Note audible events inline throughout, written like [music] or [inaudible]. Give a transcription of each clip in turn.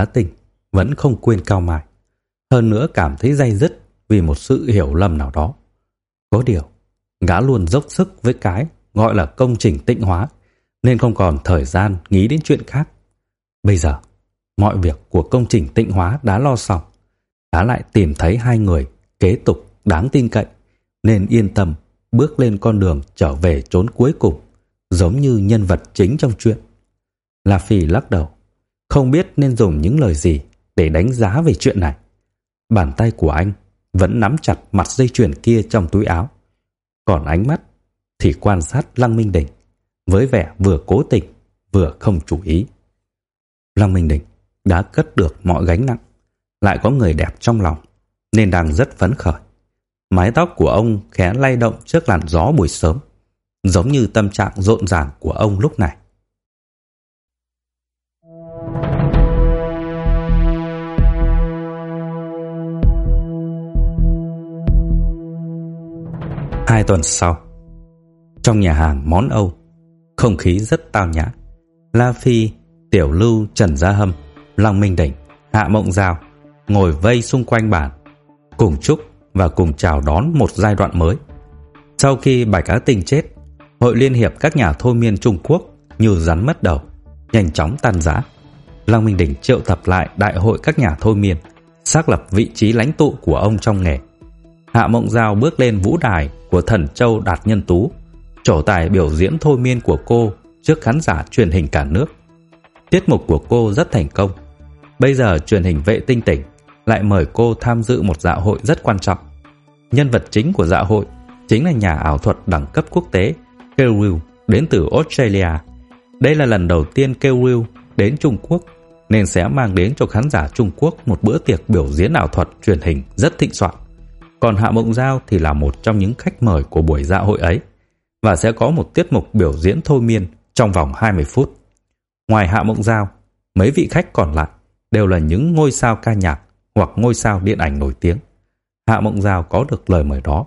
Á Tình vẫn không quên Cao Mai. Hơn nữa cảm thấy day dứt vì một sự hiểu lầm nào đó. Có điều, gã luôn dốc sức với cái gọi là công trình tịnh hóa, nên không còn thời gian nghĩ đến chuyện khác. Bây giờ, mọi việc của công trình tịnh hóa đã lo xong. Gã lại tìm thấy hai người kế tục đáng tin cậy, nên yên tâm bước lên con đường trở về trốn cuối cùng, giống như nhân vật chính trong chuyện. La Phi lắc đầu, không biết nên dùng những lời gì để đánh giá về chuyện này. Bàn tay của anh vẫn nắm chặt mặt dây chuyền kia trong túi áo. Còn ánh mắt thì quan sát Lăng Minh Đình với vẻ vừa cố tình vừa không chú ý. Lăng Minh Đình đã cất được mọi gánh nặng, lại có người đẹp trong lòng nên đang rất phấn khởi. Mái tóc của ông khẽ lay động trước làn gió buổi sớm, giống như tâm trạng rộn ràng của ông lúc này. Hai tuần sau, trong nhà hàng món Âu, không khí rất tao nhã. La Phi, Tiểu Lưu, Trần Gia Hâm, Long Minh Đỉnh, Hạ Mộng Giao ngồi vây xung quanh bàn, cùng chúc và cùng chào đón một giai đoạn mới. Sau khi Bạch Á Tinh chết, Hội Liên hiệp các nhà thôi miên Trung Quốc như rắn mất đầu, nhanh chóng tan rã. Long Minh Đỉnh triệu tập lại đại hội các nhà thôi miên, xác lập vị trí lãnh tụ của ông trong nghề. Hạ Mộng Giao bước lên vũ đài của thần châu Đạt Nhân Tú, trổ tài biểu diễn thôi miên của cô trước khán giả truyền hình cả nước. Tiết mục của cô rất thành công. Bây giờ truyền hình vệ tinh tỉnh lại mời cô tham dự một dạ hội rất quan trọng. Nhân vật chính của dạ hội chính là nhà ảo thuật đẳng cấp quốc tế Kirill đến từ Australia. Đây là lần đầu tiên Kirill đến Trung Quốc nên sẽ mang đến cho khán giả Trung Quốc một bữa tiệc biểu diễn ảo thuật truyền hình rất thịnh soạn. Còn Hạ Mộng Giao thì là một trong những khách mời của buổi dạ hội ấy và sẽ có một tiết mục biểu diễn thôi miên trong vòng 20 phút. Ngoài Hạ Mộng Giao, mấy vị khách còn lại đều là những ngôi sao ca nhạc hoặc ngôi sao điện ảnh nổi tiếng. Hạ Mộng Giao có được lời mời đó,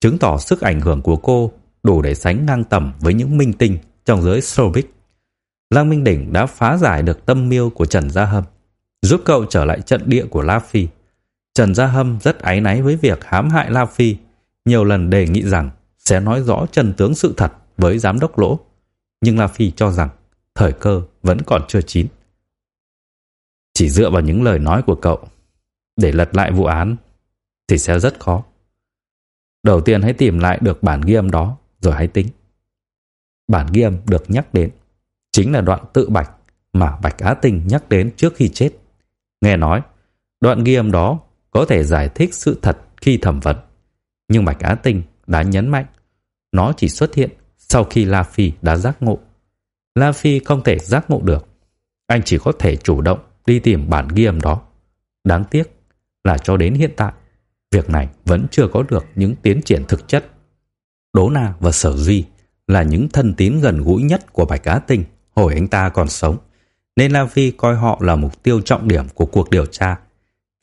chứng tỏ sức ảnh hưởng của cô đủ để sánh ngang tầm với những minh tinh trong giới showbiz. Lăng Minh Đỉnh đã phá giải được tâm miêu của Trần Gia Hâm, giúp cậu trở lại trận địa của La Phi. Trần Gia Hâm rất áy náy với việc hãm hại La Phi, nhiều lần đề nghị rằng sẽ nói rõ chân tướng sự thật với giám đốc lỗ. Nhưng La Phi cho rằng thời cơ vẫn còn chưa chín. Chỉ dựa vào những lời nói của cậu để lật lại vụ án thì sẽ rất khó. Đầu tiên hãy tìm lại được bản ghi âm đó rồi hãy tính. Bản ghi âm được nhắc đến chính là đoạn tự bạch mà Bạch Á Tinh nhắc đến trước khi chết. Nghe nói, đoạn ghi âm đó có thể giải thích sự thật khi thẩm vấn. Nhưng Bạch Á Tinh đã nhấn mạnh nó chỉ xuất hiện sau khi La Phi đã giác ngộ. La Phi không thể giác ngộ được. Anh chỉ có thể chủ động đi tìm bản ghi âm đó. Đáng tiếc là cho đến hiện tại, việc này vẫn chưa có được những tiến triển thực chất. Đỗ Na và Sở Duy là những thân tín gần gũi nhất của Bạch Á Tinh hồi anh ta còn sống, nên La Phi coi họ là mục tiêu trọng điểm của cuộc điều tra.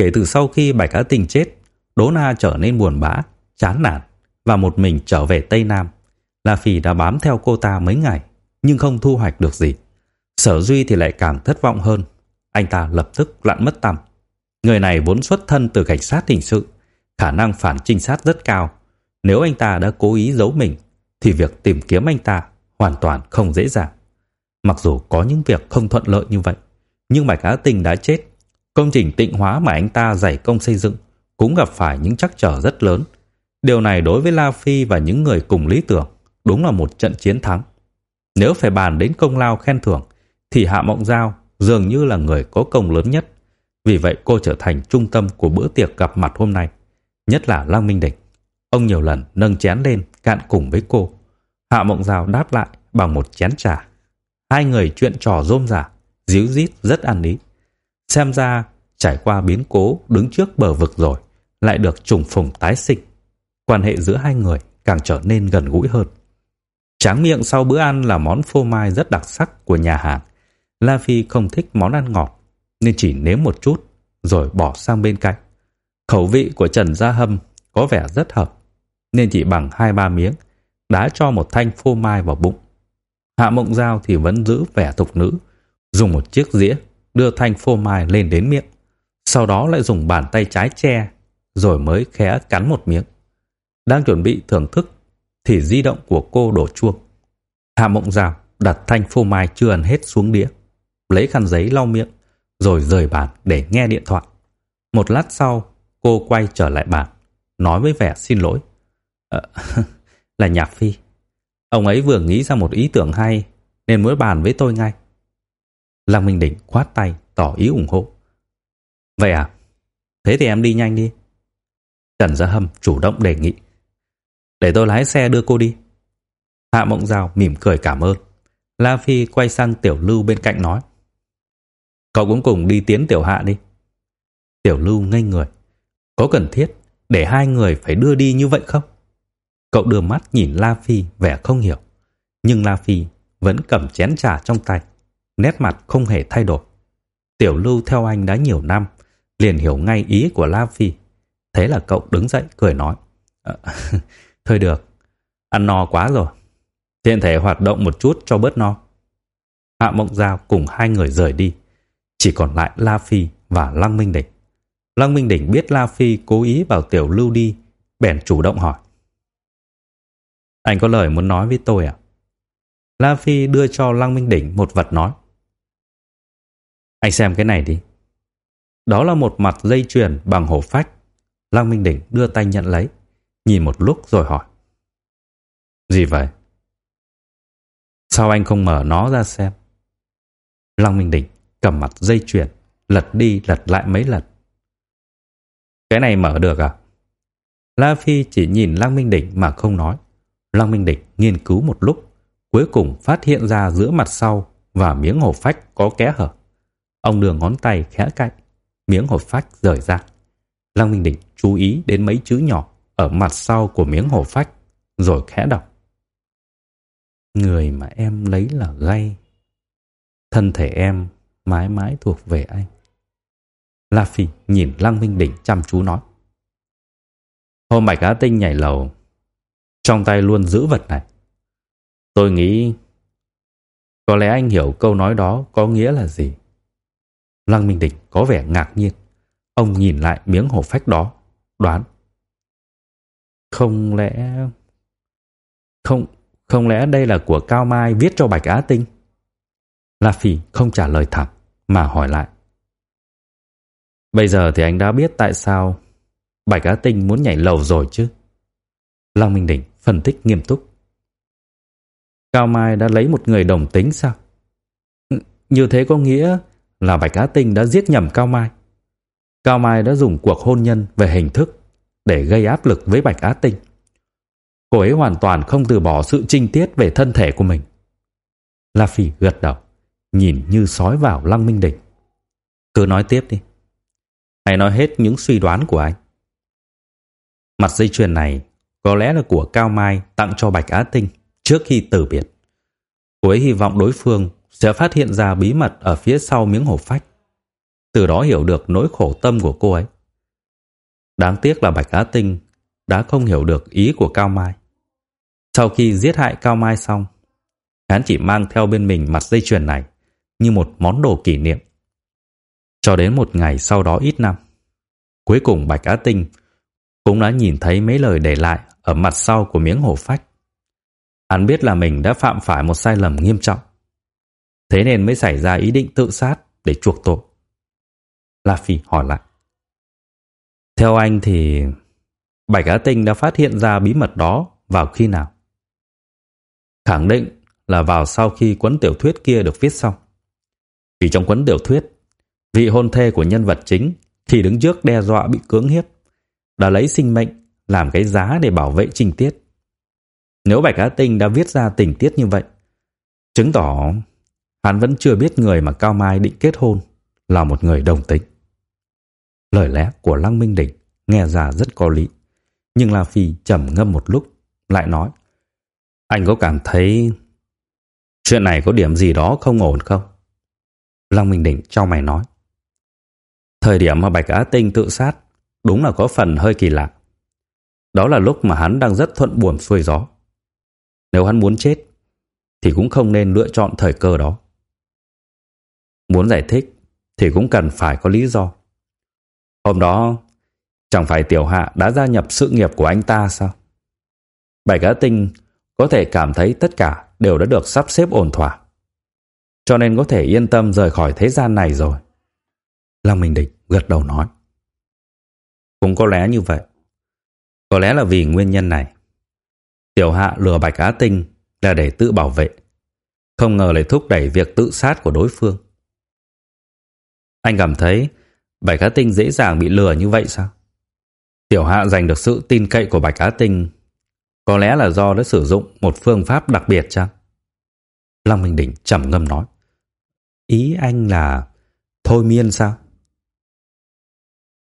Kể từ sau khi Bạch Á tình chết, Đỗ Na trở nên buồn bã, chán nản và một mình trở về Tây Nam. La Phi đã bám theo cô ta mấy ngày, nhưng không thu hoạch được gì. Sở Duy thì lại càng thất vọng hơn. Anh ta lập tức lặn mất tăm. Người này vốn xuất thân từ cảnh sát hình sự, khả năng phản trinh sát rất cao. Nếu anh ta đã cố ý giấu mình, thì việc tìm kiếm anh ta hoàn toàn không dễ dàng. Mặc dù có những việc không thuận lợi như vậy, nhưng Bạch Á Tình đã chết. Công trình tịnh hóa mà anh ta giải công xây dựng cũng gặp phải những trắc trở rất lớn. Điều này đối với La Phi và những người cùng lý tưởng đúng là một trận chiến thắng. Nếu phải bàn đến công lao khen thưởng, thì Hạ Mộng Giao dường như là người có công lớn nhất. Vì vậy cô trở thành trung tâm của bữa tiệc gặp mặt hôm nay, nhất là Lăng Minh Địch. Ông nhiều lần nâng chén lên cạn cùng với cô. Hạ Mộng Giao đáp lại bằng một chén trà. Hai người chuyện trò rôm rả, díu dít rất ăn ý. Xem ra trải qua biến cố đứng trước bờ vực rồi, lại được trùng phùng tái sinh. Quan hệ giữa hai người càng trở nên gần gũi hơn. Tráng miệng sau bữa ăn là món phô mai rất đặc sắc của nhà hàng. La Phi không thích món ăn ngọt, nên chỉ nếm một chút, rồi bỏ sang bên cạnh. Khẩu vị của Trần Gia Hâm có vẻ rất hợp, nên chỉ bằng hai ba miếng, đã cho một thanh phô mai vào bụng. Hạ Mộng Giao thì vẫn giữ vẻ thục nữ, dùng một chiếc dĩa, đưa thanh phô mai lên đến miệng, sau đó lại dùng bàn tay trái che, rồi mới khẽ cắn một miếng. Đang chuẩn bị thưởng thức, thì di động của cô đổ chuông. Hạ Mộng Dao đặt thanh phô mai chưa ăn hết xuống đĩa, lấy khăn giấy lau miệng, rồi rời bàn để nghe điện thoại. Một lát sau, cô quay trở lại bàn, nói với vẻ xin lỗi. À, [laughs] là Nhạc Phi. Ông ấy vừa nghĩ ra một ý tưởng hay, nên muốn bàn với tôi ngay. Lăng Minh Đỉnh khoát tay, tỏ ý ủng hộ. Vậy à? Thế thì em đi nhanh đi. Trần Gia Hâm chủ động đề nghị. Để tôi lái xe đưa cô đi. Hạ Mộng Giao mỉm cười cảm ơn. La Phi quay sang Tiểu Lưu bên cạnh nói. Cậu cũng cùng đi tiến Tiểu Hạ đi. Tiểu Lưu ngây người. Có cần thiết để hai người phải đưa đi như vậy không? Cậu đưa mắt nhìn La Phi vẻ không hiểu. Nhưng La Phi vẫn cầm chén trà trong tay. Nét mặt không hề thay đổi. Tiểu Lưu theo anh đã nhiều năm, liền hiểu ngay ý của La Phi. Thế là cậu đứng dậy cười nói. À, [laughs] thôi được, ăn no quá rồi. Tiện thể hoạt động một chút cho bớt no. Hạ Mộng Giao cùng hai người rời đi. Chỉ còn lại La Phi và Lăng Minh Đỉnh. Lăng Minh Đỉnh biết La Phi cố ý bảo Tiểu Lưu đi, bèn chủ động hỏi. Anh có lời muốn nói với tôi à? La Phi đưa cho Lăng Minh Đỉnh một vật nói. Anh xem cái này đi. Đó là một mặt dây chuyền bằng hổ phách. Lăng Minh Đỉnh đưa tay nhận lấy, nhìn một lúc rồi hỏi. Gì vậy? Sao anh không mở nó ra xem? Lăng Minh Đỉnh cầm mặt dây chuyền, lật đi lật lại mấy lần. Cái này mở được à? La Phi chỉ nhìn Lăng Minh Đỉnh mà không nói. Lăng Minh Đỉnh nghiên cứu một lúc, cuối cùng phát hiện ra giữa mặt sau và miếng hổ phách có kẽ hở. Ông đưa ngón tay khẽ cạnh, miếng hộp phách rời ra. Lăng Minh Đỉnh chú ý đến mấy chữ nhỏ ở mặt sau của miếng hộp phách, rồi khẽ đọc. Người mà em lấy là gay. Thân thể em mãi mãi thuộc về anh. La Phi nhìn Lăng Minh Đỉnh chăm chú nói. Hôm Bạch Á Tinh nhảy lầu, trong tay luôn giữ vật này. Tôi nghĩ có lẽ anh hiểu câu nói đó có nghĩa là gì. Lăng Minh Địch có vẻ ngạc nhiên. Ông nhìn lại miếng hổ phách đó, đoán. Không lẽ... Không, không lẽ đây là của Cao Mai viết cho Bạch Á Tinh? La Phỉ không trả lời thẳng, mà hỏi lại. Bây giờ thì anh đã biết tại sao Bạch Á Tinh muốn nhảy lầu rồi chứ? Lăng Minh Đỉnh phân tích nghiêm túc. Cao Mai đã lấy một người đồng tính sao? Như thế có nghĩa là Bạch Á Tinh đã giết nhầm Cao Mai. Cao Mai đã dùng cuộc hôn nhân về hình thức để gây áp lực với Bạch Á Tinh. Cô ấy hoàn toàn không từ bỏ sự trinh tiết về thân thể của mình. La Phi gật đầu, nhìn như sói vào Lăng Minh Đỉnh. Cứ nói tiếp đi. Hãy nói hết những suy đoán của anh. Mặt dây chuyền này có lẽ là của Cao Mai tặng cho Bạch Á Tinh trước khi từ biệt. Cô ấy hy vọng đối phương sẽ phát hiện ra bí mật ở phía sau miếng hổ phách. Từ đó hiểu được nỗi khổ tâm của cô ấy. Đáng tiếc là Bạch Á Tinh đã không hiểu được ý của Cao Mai. Sau khi giết hại Cao Mai xong, hắn chỉ mang theo bên mình mặt dây chuyền này như một món đồ kỷ niệm. Cho đến một ngày sau đó ít năm, cuối cùng Bạch Á Tinh cũng đã nhìn thấy mấy lời để lại ở mặt sau của miếng hổ phách. Hắn biết là mình đã phạm phải một sai lầm nghiêm trọng. Thế nên mới xảy ra ý định tự sát để chuộc tội. La Phi hỏi lại. Theo anh thì Bạch Á Tinh đã phát hiện ra bí mật đó vào khi nào? Khẳng định là vào sau khi cuốn tiểu thuyết kia được viết xong. Vì trong cuốn tiểu thuyết, vị hôn thê của nhân vật chính khi đứng trước đe dọa bị cưỡng hiếp đã lấy sinh mệnh làm cái giá để bảo vệ trình tiết. Nếu Bạch Á Tinh đã viết ra tình tiết như vậy, chứng tỏ hắn vẫn chưa biết người mà Cao Mai định kết hôn là một người đồng tính. Lời lẽ của Lăng Minh Đỉnh nghe ra rất có lý, nhưng La Phi trầm ngâm một lúc, lại nói Anh có cảm thấy chuyện này có điểm gì đó không ổn không? Lăng Minh Đỉnh cho mày nói Thời điểm mà Bạch Á Tinh tự sát đúng là có phần hơi kỳ lạ. Đó là lúc mà hắn đang rất thuận buồm xuôi gió. Nếu hắn muốn chết, thì cũng không nên lựa chọn thời cơ đó. Muốn giải thích, thì cũng cần phải có lý do. Hôm đó, chẳng phải Tiểu Hạ đã gia nhập sự nghiệp của anh ta sao? Bạch Á Tinh có thể cảm thấy tất cả đều đã được sắp xếp ổn thỏa. Cho nên có thể yên tâm rời khỏi thế gian này rồi. Lăng Minh Địch gật đầu nói. Cũng có lẽ như vậy. Có lẽ là vì nguyên nhân này. Tiểu Hạ lừa Bạch Á Tinh là để tự bảo vệ. Không ngờ lại thúc đẩy việc tự sát của đối phương. Anh cảm thấy Bạch Á Tinh dễ dàng bị lừa như vậy sao? Tiểu Hạ giành được sự tin cậy của Bạch Á Tinh có lẽ là do đã sử dụng một phương pháp đặc biệt chăng? Long Minh Đỉnh trầm ngâm nói. Ý anh là thôi miên sao?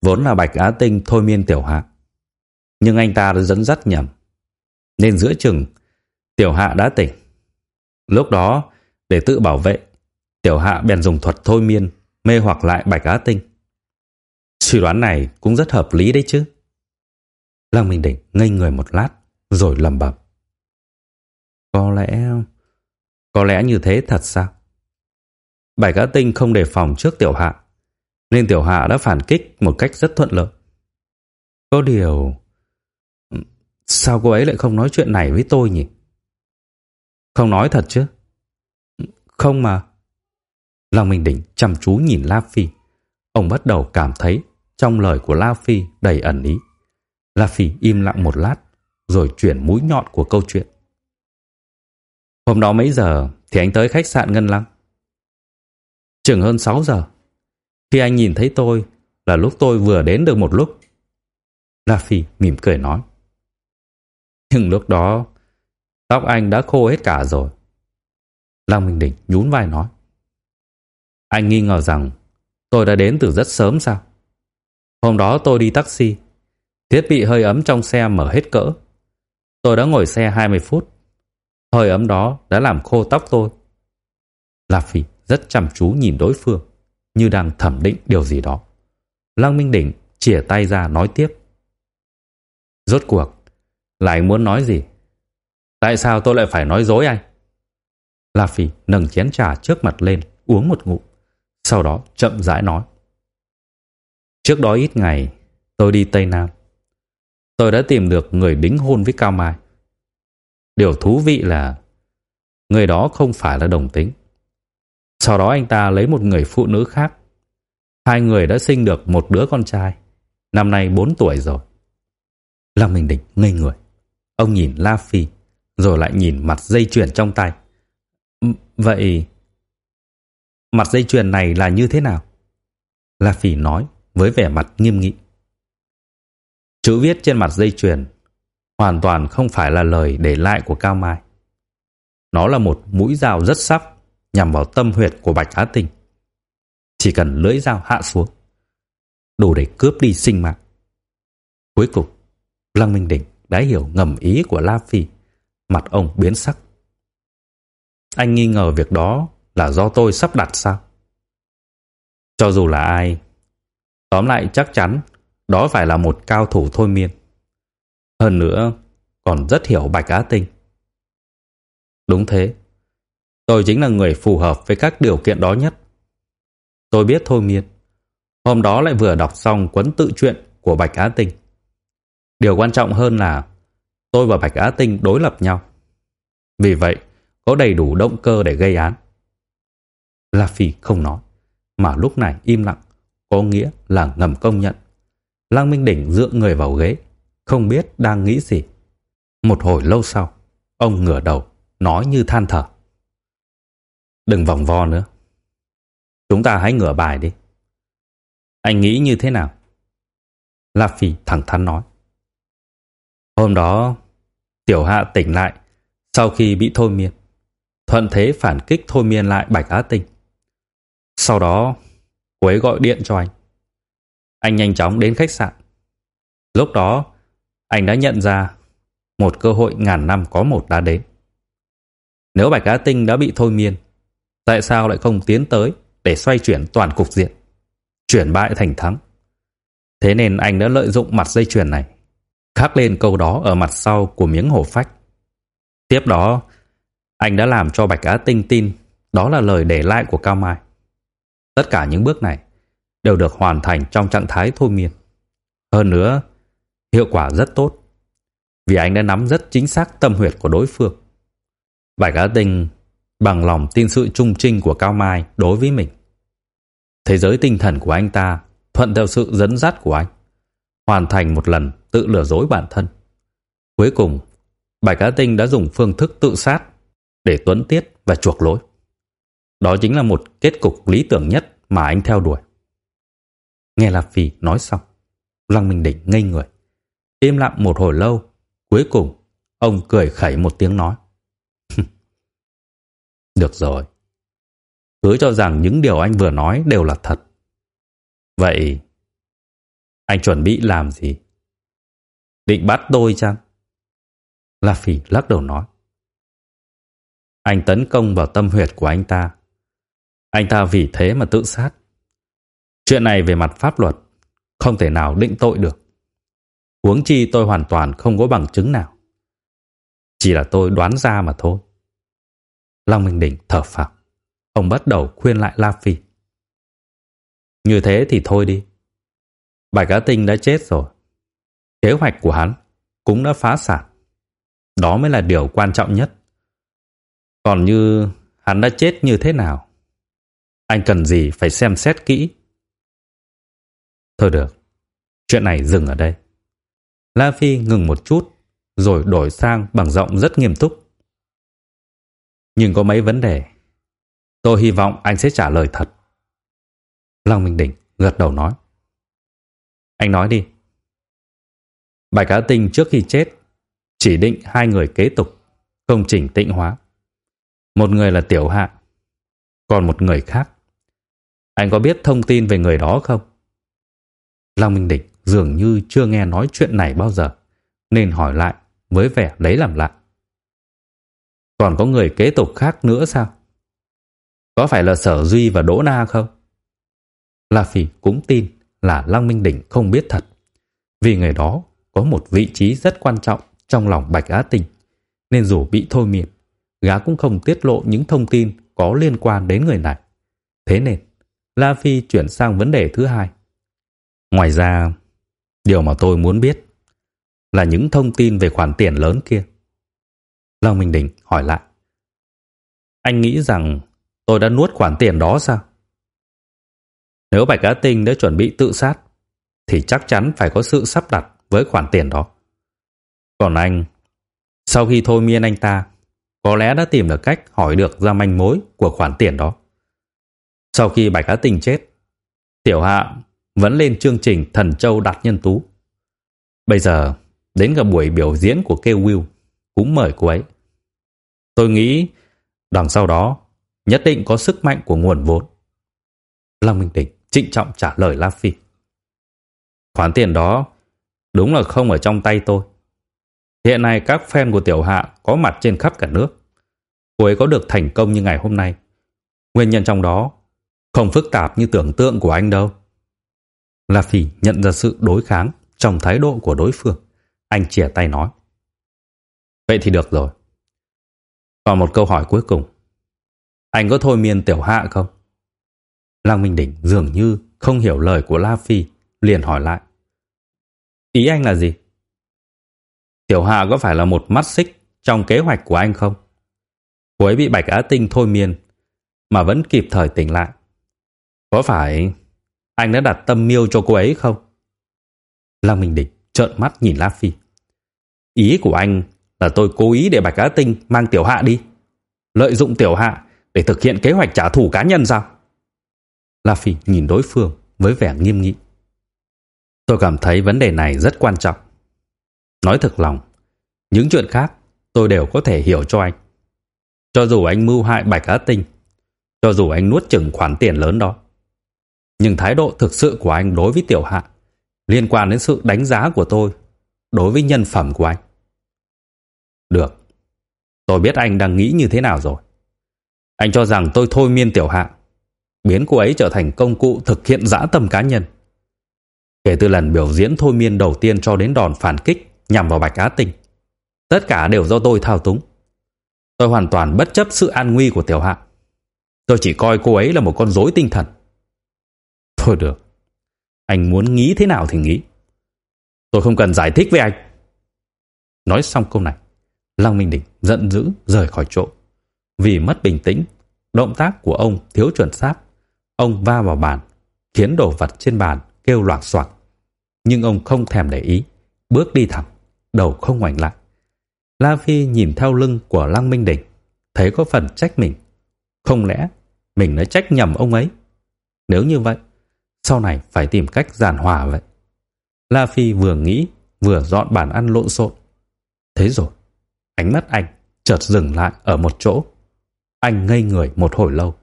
Vốn là Bạch Á Tinh thôi miên Tiểu Hạ. Nhưng anh ta đã dẫn dắt nhầm. Nên giữa chừng, Tiểu Hạ đã tỉnh. Lúc đó, để tự bảo vệ, Tiểu Hạ bèn dùng thuật thôi miên, mê hoặc lại Bạch Á Tinh. Suy đoán này cũng rất hợp lý đấy chứ. Lăng Minh Đỉnh ngây người một lát, rồi lẩm bẩm. Có lẽ... Có lẽ như thế thật sao? Bạch Á Tinh không đề phòng trước Tiểu Hạ, nên Tiểu Hạ đã phản kích một cách rất thuận lợi. Có điều... Sao cô ấy lại không nói chuyện này với tôi nhỉ? Không nói thật chứ? Không mà. Long Minh Đỉnh chăm chú nhìn La Phi. Ông bắt đầu cảm thấy trong lời của La Phi đầy ẩn ý. La Phi im lặng một lát, rồi chuyển mũi nhọn của câu chuyện. Hôm đó mấy giờ thì anh tới khách sạn Ngân Lăng? Chừng hơn 6 giờ. Khi anh nhìn thấy tôi là lúc tôi vừa đến được một lúc. La Phi mỉm cười nói. Nhưng lúc đó, tóc anh đã khô hết cả rồi. Long Minh Đỉnh nhún vai nói. Anh nghi ngờ rằng tôi đã đến từ rất sớm sao? Hôm đó tôi đi taxi, thiết bị hơi ấm trong xe mở hết cỡ. Tôi đã ngồi xe 20 phút. Hơi ấm đó đã làm khô tóc tôi. La Phi rất chăm chú nhìn đối phương, như đang thẩm định điều gì đó. Lăng Minh Đỉnh chìa tay ra nói tiếp. Rốt cuộc, là anh muốn nói gì? Tại sao tôi lại phải nói dối anh? La Phi nâng chén trà trước mặt lên, uống một ngụm. Sau đó chậm rãi nói. Trước đó ít ngày, tôi đi Tây Nam. Tôi đã tìm được người đính hôn với Cao Mai. Điều thú vị là người đó không phải là đồng tính. Sau đó anh ta lấy một người phụ nữ khác. Hai người đã sinh được một đứa con trai. Năm nay 4 tuổi rồi. Lâm Minh định ngây người. Ông nhìn La Phi, rồi lại nhìn mặt dây chuyền trong tay. Vậy, mặt dây chuyền này là như thế nào? La Phỉ nói với vẻ mặt nghiêm nghị. Chữ viết trên mặt dây chuyền hoàn toàn không phải là lời để lại của Cao Mai. Nó là một mũi dao rất sắc nhằm vào tâm huyệt của Bạch Á tình. Chỉ cần lưỡi dao hạ xuống, đủ để cướp đi sinh mạng. Cuối cùng, Lăng Minh Đỉnh đã hiểu ngầm ý của La Phi, mặt ông biến sắc. Anh nghi ngờ việc đó là do tôi sắp đặt sao? Cho dù là ai, tóm lại chắc chắn đó phải là một cao thủ thôi miên. Hơn nữa, còn rất hiểu Bạch Á Tinh. Đúng thế, tôi chính là người phù hợp với các điều kiện đó nhất. Tôi biết thôi miên. Hôm đó lại vừa đọc xong cuốn tự truyện của Bạch Á Tinh. Điều quan trọng hơn là tôi và Bạch Á Tinh đối lập nhau. Vì vậy, có đầy đủ động cơ để gây án. La Phi không nói, mà lúc này im lặng, có nghĩa là ngầm công nhận. Lăng Minh Đỉnh dựa người vào ghế, không biết đang nghĩ gì. Một hồi lâu sau, ông ngửa đầu, nói như than thở. Đừng vòng vo nữa. Chúng ta hãy ngửa bài đi. Anh nghĩ như thế nào? La Phi thẳng thắn nói. Hôm đó, Tiểu Hạ tỉnh lại sau khi bị thôi miên. Thuận thế phản kích thôi miên lại Bạch Á Tinh. Sau đó, cô ấy gọi điện cho anh. Anh nhanh chóng đến khách sạn. Lúc đó, anh đã nhận ra một cơ hội ngàn năm có một đã đến. Nếu Bạch Á Tinh đã bị thôi miên, tại sao lại không tiến tới để xoay chuyển toàn cục diện, chuyển bại thành thắng? Thế nên anh đã lợi dụng mặt dây chuyền này, khắc lên câu đó ở mặt sau của miếng hổ phách. Tiếp đó, anh đã làm cho Bạch Á Tinh tin đó là lời để lại của Cao Mai. Tất cả những bước này đều được hoàn thành trong trạng thái thôi miên. Hơn nữa, hiệu quả rất tốt. Vì anh đã nắm rất chính xác tâm huyệt của đối phương. Bạch Á Tinh bằng lòng tin sự trung trinh của Cao Mai đối với mình. Thế giới tinh thần của anh ta thuận theo sự dẫn dắt của anh, hoàn thành một lần tự lừa dối bản thân. Cuối cùng, Bạch Á Tinh đã dùng phương thức tự sát để tuấn tiết và chuộc lỗi. Đó chính là một kết cục lý tưởng nhất mà anh theo đuổi. Nghe Lạp Phi nói xong, Lăng Minh Đỉnh ngây người. Im lặng một hồi lâu, cuối cùng ông cười khẩy một tiếng nói. Được rồi. Cứ cho rằng những điều anh vừa nói đều là thật. Vậy, anh chuẩn bị làm gì? Định bắt tôi chăng? La Phỉ lắc đầu nói. Anh tấn công vào tâm huyệt của anh ta. Anh ta vì thế mà tự sát. Chuyện này về mặt pháp luật, không thể nào định tội được. Huống chi tôi hoàn toàn không có bằng chứng nào. Chỉ là tôi đoán ra mà thôi. Long Minh Đỉnh thở phào. Ông bắt đầu khuyên lại La Phi. Như thế thì thôi đi. Bạch cá Tinh đã chết rồi. Kế hoạch của hắn cũng đã phá sản. Đó mới là điều quan trọng nhất. Còn như hắn đã chết như thế nào? Anh cần gì phải xem xét kỹ. Thôi được, chuyện này dừng ở đây. La Phi ngừng một chút, rồi đổi sang bằng giọng rất nghiêm túc. Nhưng có mấy vấn đề. Tôi hy vọng anh sẽ trả lời thật. Long Minh Đỉnh gật đầu nói. Anh nói đi. Bạch cá Tinh trước khi chết chỉ định hai người kế tục công trình tịnh hóa. Một người là Tiểu Hạ, còn một người khác. Anh có biết thông tin về người đó không? Long Minh Địch dường như chưa nghe nói chuyện này bao giờ, nên hỏi lại với vẻ lấy làm lạ. Còn có người kế tục khác nữa sao? Có phải là Sở Duy và Đỗ Na không? La Phi cũng tin là Long Minh Đỉnh không biết thật, vì người đó có một vị trí rất quan trọng trong lòng Bạch Á Tinh, nên dù bị thôi miên, gã cũng không tiết lộ những thông tin có liên quan đến người này. Thế nên, La Phi chuyển sang vấn đề thứ hai. Ngoài ra, điều mà tôi muốn biết là những thông tin về khoản tiền lớn kia. Long Minh Đình hỏi lại. Anh nghĩ rằng tôi đã nuốt khoản tiền đó sao? Nếu Bạch Á Tinh đã chuẩn bị tự sát, thì chắc chắn phải có sự sắp đặt với khoản tiền đó. Còn anh, sau khi thôi miên anh ta, có lẽ đã tìm được cách hỏi được ra manh mối của khoản tiền đó. Sau khi Bạch Á Tình chết, Tiểu Hạ vẫn lên chương trình Thần Châu đặt nhân tú. Bây giờ, đến cả buổi biểu diễn của kêu Will cũng mời cô ấy. Tôi nghĩ đằng sau đó nhất định có sức mạnh của nguồn vốn. Lăng Minh Tịch trịnh trọng trả lời La Phi. Khoản tiền đó đúng là không ở trong tay tôi. Hiện nay các fan của Tiểu Hạ có mặt trên khắp cả nước. Cô ấy có được thành công như ngày hôm nay. Nguyên nhân trong đó không phức tạp như tưởng tượng của anh đâu. La Phi nhận ra sự đối kháng trong thái độ của đối phương. Anh chìa tay nói. Vậy thì được rồi. Còn một câu hỏi cuối cùng. Anh có thôi miên Tiểu Hạ không? Lăng Minh Đỉnh dường như không hiểu lời của La Phi, liền hỏi lại. Ý anh là gì? Tiểu Hạ có phải là một mắt xích trong kế hoạch của anh không? Cô ấy bị Bạch Á Tinh thôi miên, mà vẫn kịp thời tỉnh lại. Có phải anh đã đặt tâm miêu cho cô ấy không? Lăng Minh Địch trợn mắt nhìn La Phi. Ý của anh là tôi cố ý để Bạch Á Tinh mang Tiểu Hạ đi. Lợi dụng Tiểu Hạ để thực hiện kế hoạch trả thù cá nhân sao? La Phi nhìn đối phương với vẻ nghiêm nghị. Tôi cảm thấy vấn đề này rất quan trọng. Nói thực lòng, những chuyện khác tôi đều có thể hiểu cho anh. Cho dù anh mưu hại Bạch Á Tinh, cho dù anh nuốt chừng khoản tiền lớn đó. Nhưng thái độ thực sự của anh đối với Tiểu Hạ liên quan đến sự đánh giá của tôi đối với nhân phẩm của anh. Được, tôi biết anh đang nghĩ như thế nào rồi. Anh cho rằng tôi thôi miên Tiểu Hạ, biến cô ấy trở thành công cụ thực hiện dã tâm cá nhân. Kể từ lần biểu diễn thôi miên đầu tiên cho đến đòn phản kích nhằm vào Bạch Á Tinh. Tất cả đều do tôi thao túng. Tôi hoàn toàn bất chấp sự an nguy của Tiểu Hạ. Tôi chỉ coi cô ấy là một con rối tinh thần. Thôi được, Anh muốn nghĩ thế nào thì nghĩ. Tôi không cần giải thích với anh. Nói xong câu này, Lăng Minh Đỉnh giận dữ rời khỏi chỗ. Vì mất bình tĩnh, động tác của ông thiếu chuẩn xác. Ông va vào bàn, khiến đồ vật trên bàn kêu loạt soạt. Nhưng ông không thèm để ý, bước đi thẳng, đầu không ngoảnh lại. La Phi nhìn theo lưng của Lăng Minh Đỉnh, thấy có phần trách mình. Không lẽ mình đã trách nhầm ông ấy? Nếu như vậy, sau này phải tìm cách giàn hòa vậy. La Phi vừa nghĩ, vừa dọn bàn ăn lộn xộn. Thế rồi, ánh mắt anh chợt dừng lại ở một chỗ. Anh ngây người một hồi lâu.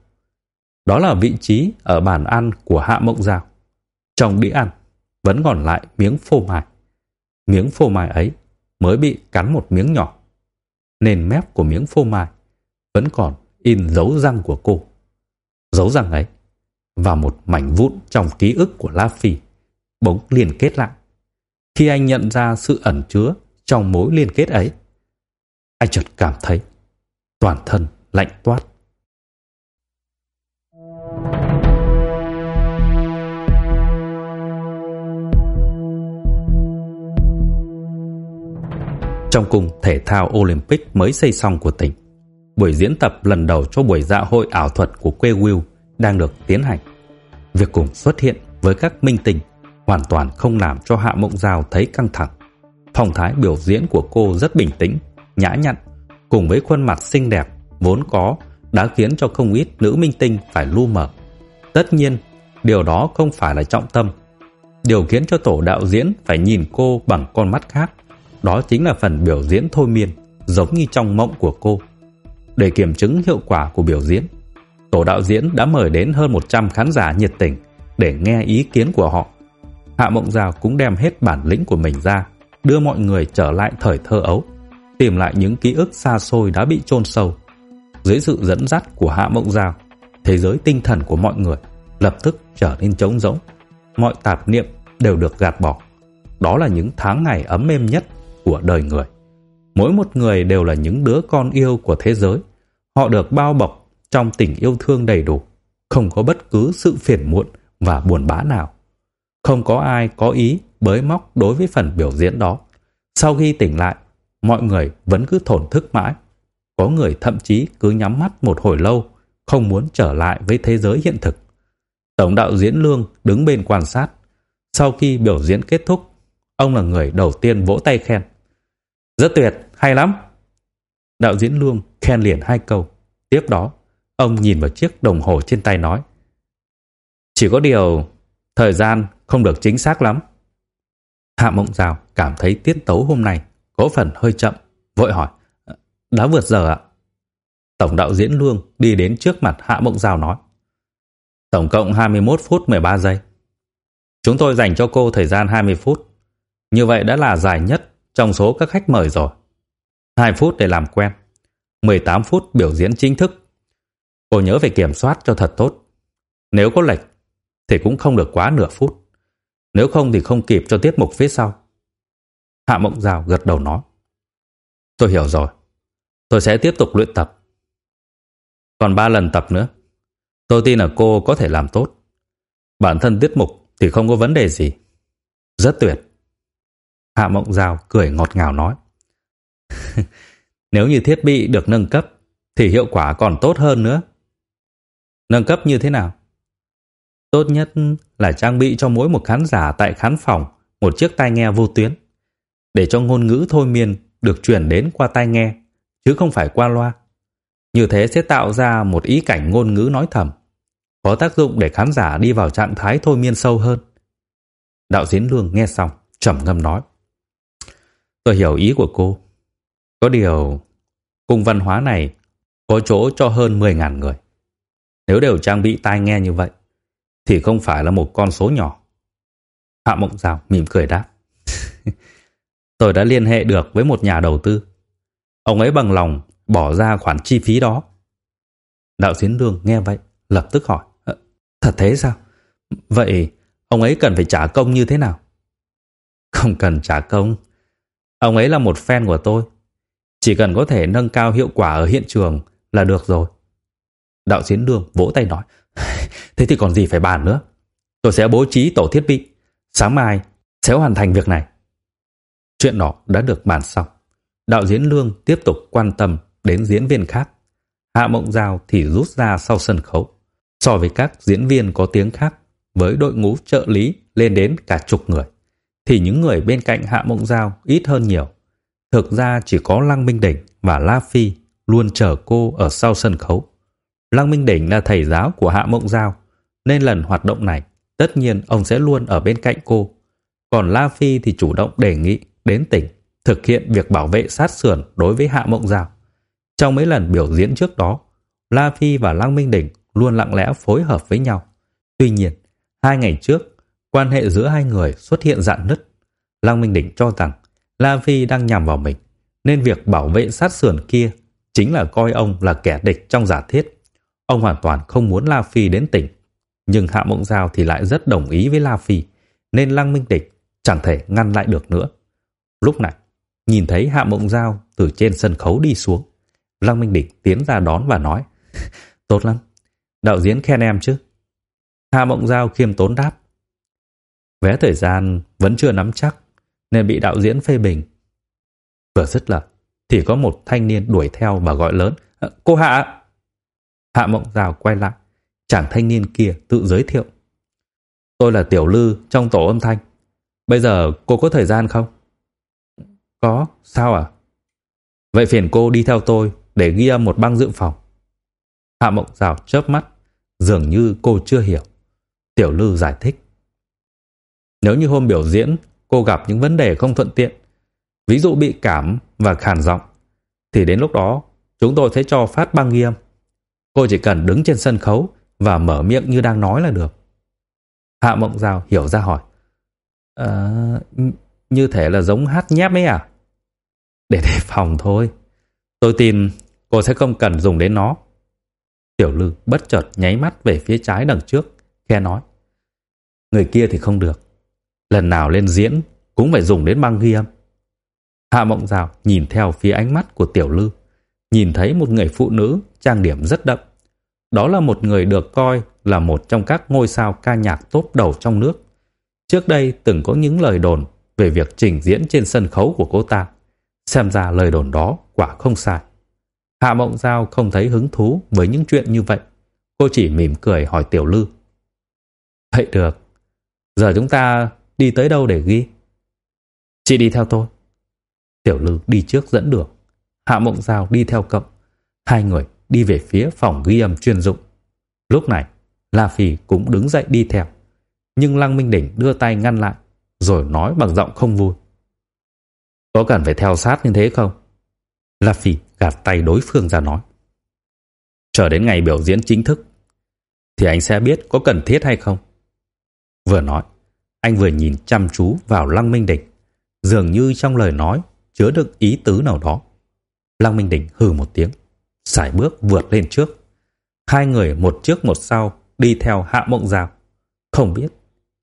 Đó là vị trí ở bàn ăn của Hạ Mộng Giao. Trong đĩa ăn, vẫn còn lại miếng phô mai. Miếng phô mai ấy mới bị cắn một miếng nhỏ. Nền mép của miếng phô mai vẫn còn in dấu răng của cô. Dấu răng ấy và một mảnh vụn trong ký ức của La Phi bỗng liên kết lại. Khi anh nhận ra sự ẩn chứa trong mối liên kết ấy, anh chợt cảm thấy toàn thân lạnh toát. Trong cung thể thao Olympic mới xây xong của tỉnh, buổi diễn tập lần đầu cho buổi dạ hội ảo thuật của quê Will đang được tiến hành. Việc cùng xuất hiện với các minh tinh hoàn toàn không làm cho Hạ Mộng Giao thấy căng thẳng. Phong thái biểu diễn của cô rất bình tĩnh, nhã nhặn, cùng với khuôn mặt xinh đẹp vốn có đã khiến cho không ít nữ minh tinh phải lu mờ. Tất nhiên, điều đó không phải là trọng tâm. Điều khiến cho tổ đạo diễn phải nhìn cô bằng con mắt khác, đó chính là phần biểu diễn thôi miên, giống như trong mộng của cô. Để kiểm chứng hiệu quả của biểu diễn, tổ đạo diễn đã mời đến hơn 100 khán giả nhiệt tình để nghe ý kiến của họ. Hạ Mộng Giao cũng đem hết bản lĩnh của mình ra, đưa mọi người trở lại thời thơ ấu, tìm lại những ký ức xa xôi đã bị chôn sâu. Dưới sự dẫn dắt của Hạ Mộng Giao, thế giới tinh thần của mọi người lập tức trở nên trống rỗng. Mọi tạp niệm đều được gạt bỏ. Đó là những tháng ngày ấm êm nhất của đời người. Mỗi một người đều là những đứa con yêu của thế giới. Họ được bao bọc trong tình yêu thương đầy đủ, không có bất cứ sự phiền muộn và buồn bã nào. Không có ai có ý bới móc đối với phần biểu diễn đó. Sau khi tỉnh lại, mọi người vẫn cứ thổn thức mãi. Có người thậm chí cứ nhắm mắt một hồi lâu, không muốn trở lại với thế giới hiện thực. Tổng đạo diễn Lương đứng bên quan sát. Sau khi biểu diễn kết thúc, ông là người đầu tiên vỗ tay khen. Rất tuyệt, hay lắm. Đạo diễn Lương khen liền hai câu. Tiếp đó, ông nhìn vào chiếc đồng hồ trên tay nói. Chỉ có điều, thời gian không được chính xác lắm. Hạ Mộng Giao cảm thấy tiết tấu hôm nay có phần hơi chậm, vội hỏi. Đã vượt giờ ạ? Tổng đạo diễn Lương đi đến trước mặt Hạ Mộng Giao nói. Tổng cộng 21 phút 13 giây. Chúng tôi dành cho cô thời gian 20 phút. Như vậy đã là dài nhất trong số các khách mời rồi. 2 phút để làm quen. 18 phút biểu diễn chính thức. Cô nhớ phải kiểm soát cho thật tốt. Nếu có lệch, thì cũng không được quá nửa phút. Nếu không thì không kịp cho tiết mục phía sau. Hạ Mộng Giao gật đầu nói. Tôi hiểu rồi. Tôi sẽ tiếp tục luyện tập. Còn ba lần tập nữa. Tôi tin là cô có thể làm tốt. Bản thân tiết mục thì không có vấn đề gì. Rất tuyệt. Hạ Mộng Giao cười ngọt ngào nói. [laughs] Nếu như thiết bị được nâng cấp, thì hiệu quả còn tốt hơn nữa. Nâng cấp như thế nào? Tốt nhất là trang bị cho mỗi một khán giả tại khán phòng một chiếc tai nghe vô tuyến để cho ngôn ngữ thôi miên được truyền đến qua tai nghe chứ không phải qua loa. Như thế sẽ tạo ra một ý cảnh ngôn ngữ nói thầm có tác dụng để khán giả đi vào trạng thái thôi miên sâu hơn. Đạo diễn Lương nghe xong, trầm ngâm nói. Tôi hiểu ý của cô. Có điều, cung văn hóa này có chỗ cho hơn 10.000 người. Nếu đều trang bị tai nghe như vậy, thì không phải là một con số nhỏ. Hạ Mộng Giao mỉm cười đáp. [laughs] Tôi đã liên hệ được với một nhà đầu tư. Ông ấy bằng lòng bỏ ra khoản chi phí đó. Đạo diễn Đường nghe vậy, lập tức hỏi. Ờ, thật thế sao? Vậy ông ấy cần phải trả công như thế nào? Không cần trả công. Ông ấy là một fan của tôi. Chỉ cần có thể nâng cao hiệu quả ở hiện trường là được rồi. Đạo diễn đương vỗ tay nói. [laughs] Thế thì còn gì phải bàn nữa. Tôi sẽ bố trí tổ thiết bị, Sáng mai sẽ hoàn thành việc này. Chuyện đó đã được bàn xong. Đạo diễn Lương tiếp tục quan tâm đến diễn viên khác. Hạ Mộng Giao thì rút ra sau sân khấu. So với các diễn viên có tiếng khác, với đội ngũ trợ lý lên đến cả chục người, thì những người bên cạnh Hạ Mộng Giao ít hơn nhiều. Thực ra chỉ có Lăng Minh Đỉnh và La Phi luôn chờ cô ở sau sân khấu. Lăng Minh Đỉnh là thầy giáo của Hạ Mộng Giao, nên lần hoạt động này, tất nhiên ông sẽ luôn ở bên cạnh cô. Còn La Phi thì chủ động đề nghị đến tỉnh thực hiện việc bảo vệ sát sườn đối với Hạ Mộng Giao. Trong mấy lần biểu diễn trước đó, La Phi và Lăng Minh Đỉnh luôn lặng lẽ phối hợp với nhau. Tuy nhiên, hai ngày trước, quan hệ giữa hai người xuất hiện dạn nứt. Lăng Minh Đỉnh cho rằng La Phi đang nhằm vào mình, nên việc bảo vệ sát sườn kia chính là coi ông là kẻ địch trong giả thiết. Ông hoàn toàn không muốn La Phi đến tỉnh. Nhưng Hạ Mộng Giao thì lại rất đồng ý với La Phi, nên Lăng Minh Địch chẳng thể ngăn lại được nữa. Lúc này, nhìn thấy Hạ Mộng Giao từ trên sân khấu đi xuống, Lăng Minh Địch tiến ra đón và nói [laughs] Tốt lắm, đạo diễn khen em chứ. Hạ Mộng Giao khiêm tốn đáp Vé thời gian vẫn chưa nắm chắc, nên bị đạo diễn phê bình. Vừa dứt lời, thì có một thanh niên đuổi theo và gọi lớn Cô Hạ! Hạ Mộng Giao quay lại, chàng thanh niên kia tự giới thiệu. Tôi là Tiểu Lư trong tổ âm thanh. Bây giờ cô có thời gian không? Có, sao à? Vậy phiền cô đi theo tôi để ghi âm một băng dự phòng. Hạ Mộng Giao chớp mắt, dường như cô chưa hiểu. Tiểu Lư giải thích. Nếu như hôm biểu diễn cô gặp những vấn đề không thuận tiện, ví dụ bị cảm và khàn giọng, thì đến lúc đó chúng tôi sẽ cho phát băng ghi âm. Cô chỉ cần đứng trên sân khấu và mở miệng như đang nói là được. Hạ Mộng Giao hiểu ra hỏi. À, như thể là giống hát nhép ấy à? Để đề phòng thôi. Tôi tin cô sẽ không cần dùng đến nó. Tiểu Lư bất chợt nháy mắt về phía trái đằng trước, khe nói. Người kia thì không được. Lần nào lên diễn cũng phải dùng đến băng ghi âm. Hạ Mộng Giao nhìn theo phía ánh mắt của Tiểu Lư, nhìn thấy một người phụ nữ trang điểm rất đậm. Đó là một người được coi là một trong các ngôi sao ca nhạc tốt đầu trong nước. Trước đây từng có những lời đồn về việc trình diễn trên sân khấu của cô ta. Xem ra lời đồn đó quả không sai. Hạ Mộng Giao không thấy hứng thú với những chuyện như vậy. Cô chỉ mỉm cười hỏi Tiểu Lư. Vậy được. Giờ chúng ta đi tới đâu để ghi? Chị đi theo tôi. Tiểu Lư đi trước dẫn đường. Hạ Mộng Giao đi theo cậu. Hai người đi về phía phòng ghi âm chuyên dụng. Lúc này, La Phi cũng đứng dậy đi theo. Nhưng Lăng Minh Đỉnh đưa tay ngăn lại, rồi nói bằng giọng không vui. Có cần phải theo sát như thế không? La Phi gạt tay đối phương ra nói. Chờ đến ngày biểu diễn chính thức, thì anh sẽ biết có cần thiết hay không. Vừa nói, anh vừa nhìn chăm chú vào Lăng Minh Đỉnh, dường như trong lời nói chứa đựng ý tứ nào đó. Lăng Minh Đỉnh hừ một tiếng, sải bước vượt lên trước. Hai người một trước một sau đi theo Hạ Mộng Giao. Không biết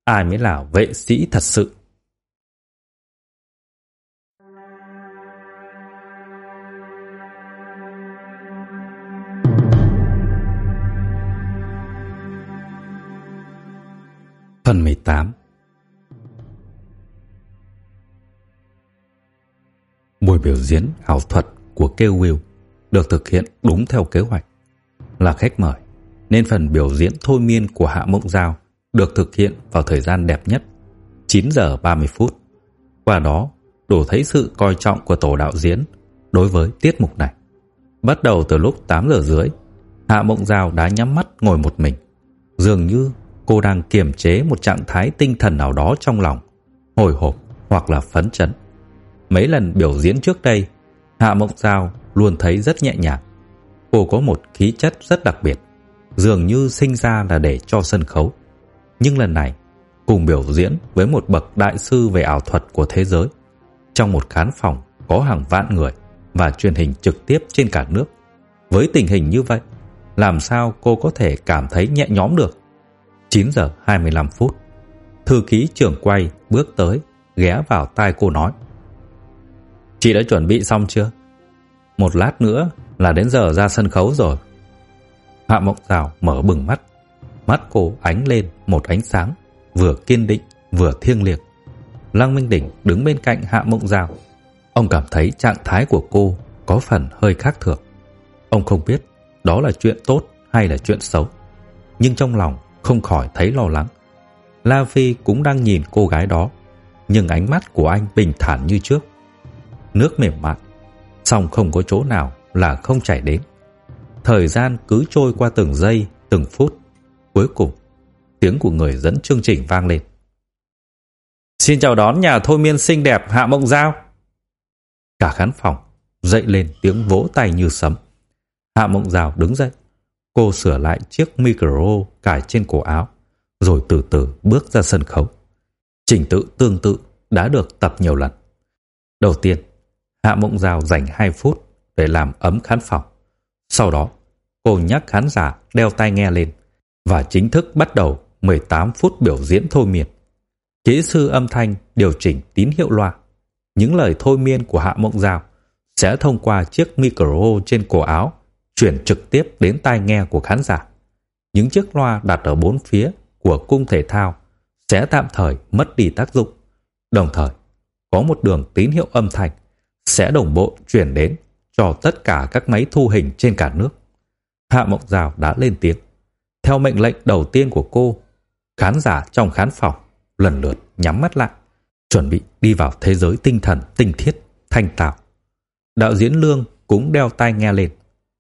ai mới là vệ sĩ thật sự. Phần 18 Buổi biểu diễn ảo thuật của Kêu Will được thực hiện đúng theo kế hoạch. Là khách mời, nên phần biểu diễn thôi miên của Hạ Mộng Giao được thực hiện vào thời gian đẹp nhất, 9 giờ 30 phút. Qua đó, đủ thấy sự coi trọng của tổ đạo diễn đối với tiết mục này. Bắt đầu từ lúc 8 giờ rưỡi, Hạ Mộng Giao đã nhắm mắt ngồi một mình. Dường như cô đang kiềm chế một trạng thái tinh thần nào đó trong lòng, hồi hộp hoặc là phấn chấn. Mấy lần biểu diễn trước đây, Hạ Mộng Giao luôn thấy rất nhẹ nhàng. Cô có một khí chất rất đặc biệt, dường như sinh ra là để cho sân khấu. Nhưng lần này, cùng biểu diễn với một bậc đại sư về ảo thuật của thế giới, trong một khán phòng có hàng vạn người và truyền hình trực tiếp trên cả nước. Với tình hình như vậy, làm sao cô có thể cảm thấy nhẹ nhõm được? 9 giờ 25 phút, thư ký trưởng quay bước tới, ghé vào tai cô nói. Chị đã chuẩn bị xong chưa? Một lát nữa là đến giờ ra sân khấu rồi. Hạ Mộng Giảo mở bừng mắt. Mắt cô ánh lên một ánh sáng vừa kiên định vừa thiêng liêng. Lăng Minh Đỉnh đứng bên cạnh Hạ Mộng Giảo. Ông cảm thấy trạng thái của cô có phần hơi khác thường. Ông không biết đó là chuyện tốt hay là chuyện xấu, nhưng trong lòng không khỏi thấy lo lắng. La Phi cũng đang nhìn cô gái đó, nhưng ánh mắt của anh bình thản như trước. Nước mềm mại, song không có chỗ nào là không chảy đến. Thời gian cứ trôi qua từng giây, từng phút. Cuối cùng, tiếng của người dẫn chương trình vang lên. Xin chào đón nhà thôi miên xinh đẹp Hạ Mộng Giao. Cả khán phòng dậy lên tiếng vỗ tay như sấm. Hạ Mộng Giao đứng dậy. Cô sửa lại chiếc micro cài trên cổ áo, rồi từ từ bước ra sân khấu. Trình tự tương tự đã được tập nhiều lần. Đầu tiên, Hạ Mộng Giao dành 2 phút để làm ấm khán phòng. Sau đó, cô nhắc khán giả đeo tai nghe lên và chính thức bắt đầu 18 phút biểu diễn thôi miên. Kỹ sư âm thanh điều chỉnh tín hiệu loa. Những lời thôi miên của Hạ Mộng Giao sẽ thông qua chiếc micro trên cổ áo chuyển trực tiếp đến tai nghe của khán giả. Những chiếc loa đặt ở bốn phía của cung thể thao sẽ tạm thời mất đi tác dụng. Đồng thời, có một đường tín hiệu âm thanh sẽ đồng bộ chuyển đến cho tất cả các máy thu hình trên cả nước. Hạ Mộng Giao đã lên tiếng. Theo mệnh lệnh đầu tiên của cô, khán giả trong khán phòng lần lượt nhắm mắt lại, chuẩn bị đi vào thế giới tinh thần tinh thiết, thanh tạo. Đạo diễn Lương cũng đeo tai nghe lên.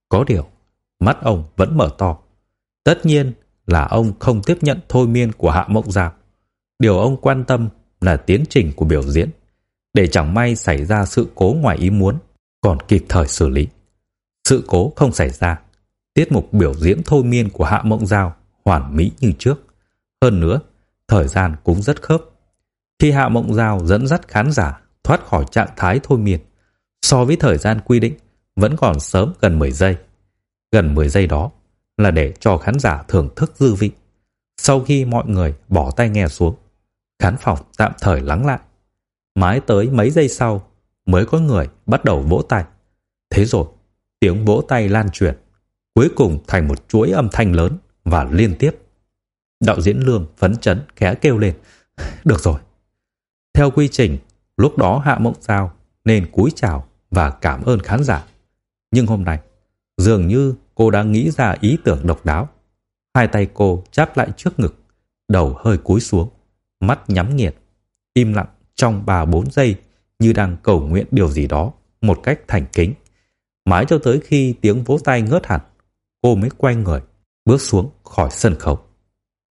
Có điều, mắt ông vẫn mở to. Tất nhiên là ông không tiếp nhận thôi miên của Hạ Mộng Giao. Điều ông quan tâm là tiến trình của biểu diễn, để chẳng may xảy ra sự cố ngoài ý muốn, còn kịp thời xử lý. Sự cố không xảy ra, tiết mục biểu diễn thôi miên của Hạ Mộng Giao hoàn mỹ như trước. Hơn nữa, thời gian cũng rất khớp. Khi Hạ Mộng Giao dẫn dắt khán giả thoát khỏi trạng thái thôi miên, so với thời gian quy định vẫn còn sớm gần 10 giây. Gần 10 giây đó là để cho khán giả thưởng thức dư vị. Sau khi mọi người bỏ tay nghe xuống, khán phòng tạm thời lắng lại. Mãi tới mấy giây sau mới có người bắt đầu vỗ tay. Thế rồi, tiếng vỗ tay lan truyền, cuối cùng thành một chuỗi âm thanh lớn và liên tiếp. Đạo diễn Lương phấn chấn khẽ kêu lên. Được rồi. Theo quy trình, lúc đó Hạ Mộng Giao nên cúi chào và cảm ơn khán giả. Nhưng hôm nay, dường như cô đã nghĩ ra ý tưởng độc đáo. Hai tay cô chắp lại trước ngực, đầu hơi cúi xuống, mắt nhắm nghiệt, im lặng trong 3-4 giây như đang cầu nguyện điều gì đó một cách thành kính. Mãi cho tới khi tiếng vỗ tay ngớt hẳn, cô mới quay người, bước xuống khỏi sân khấu.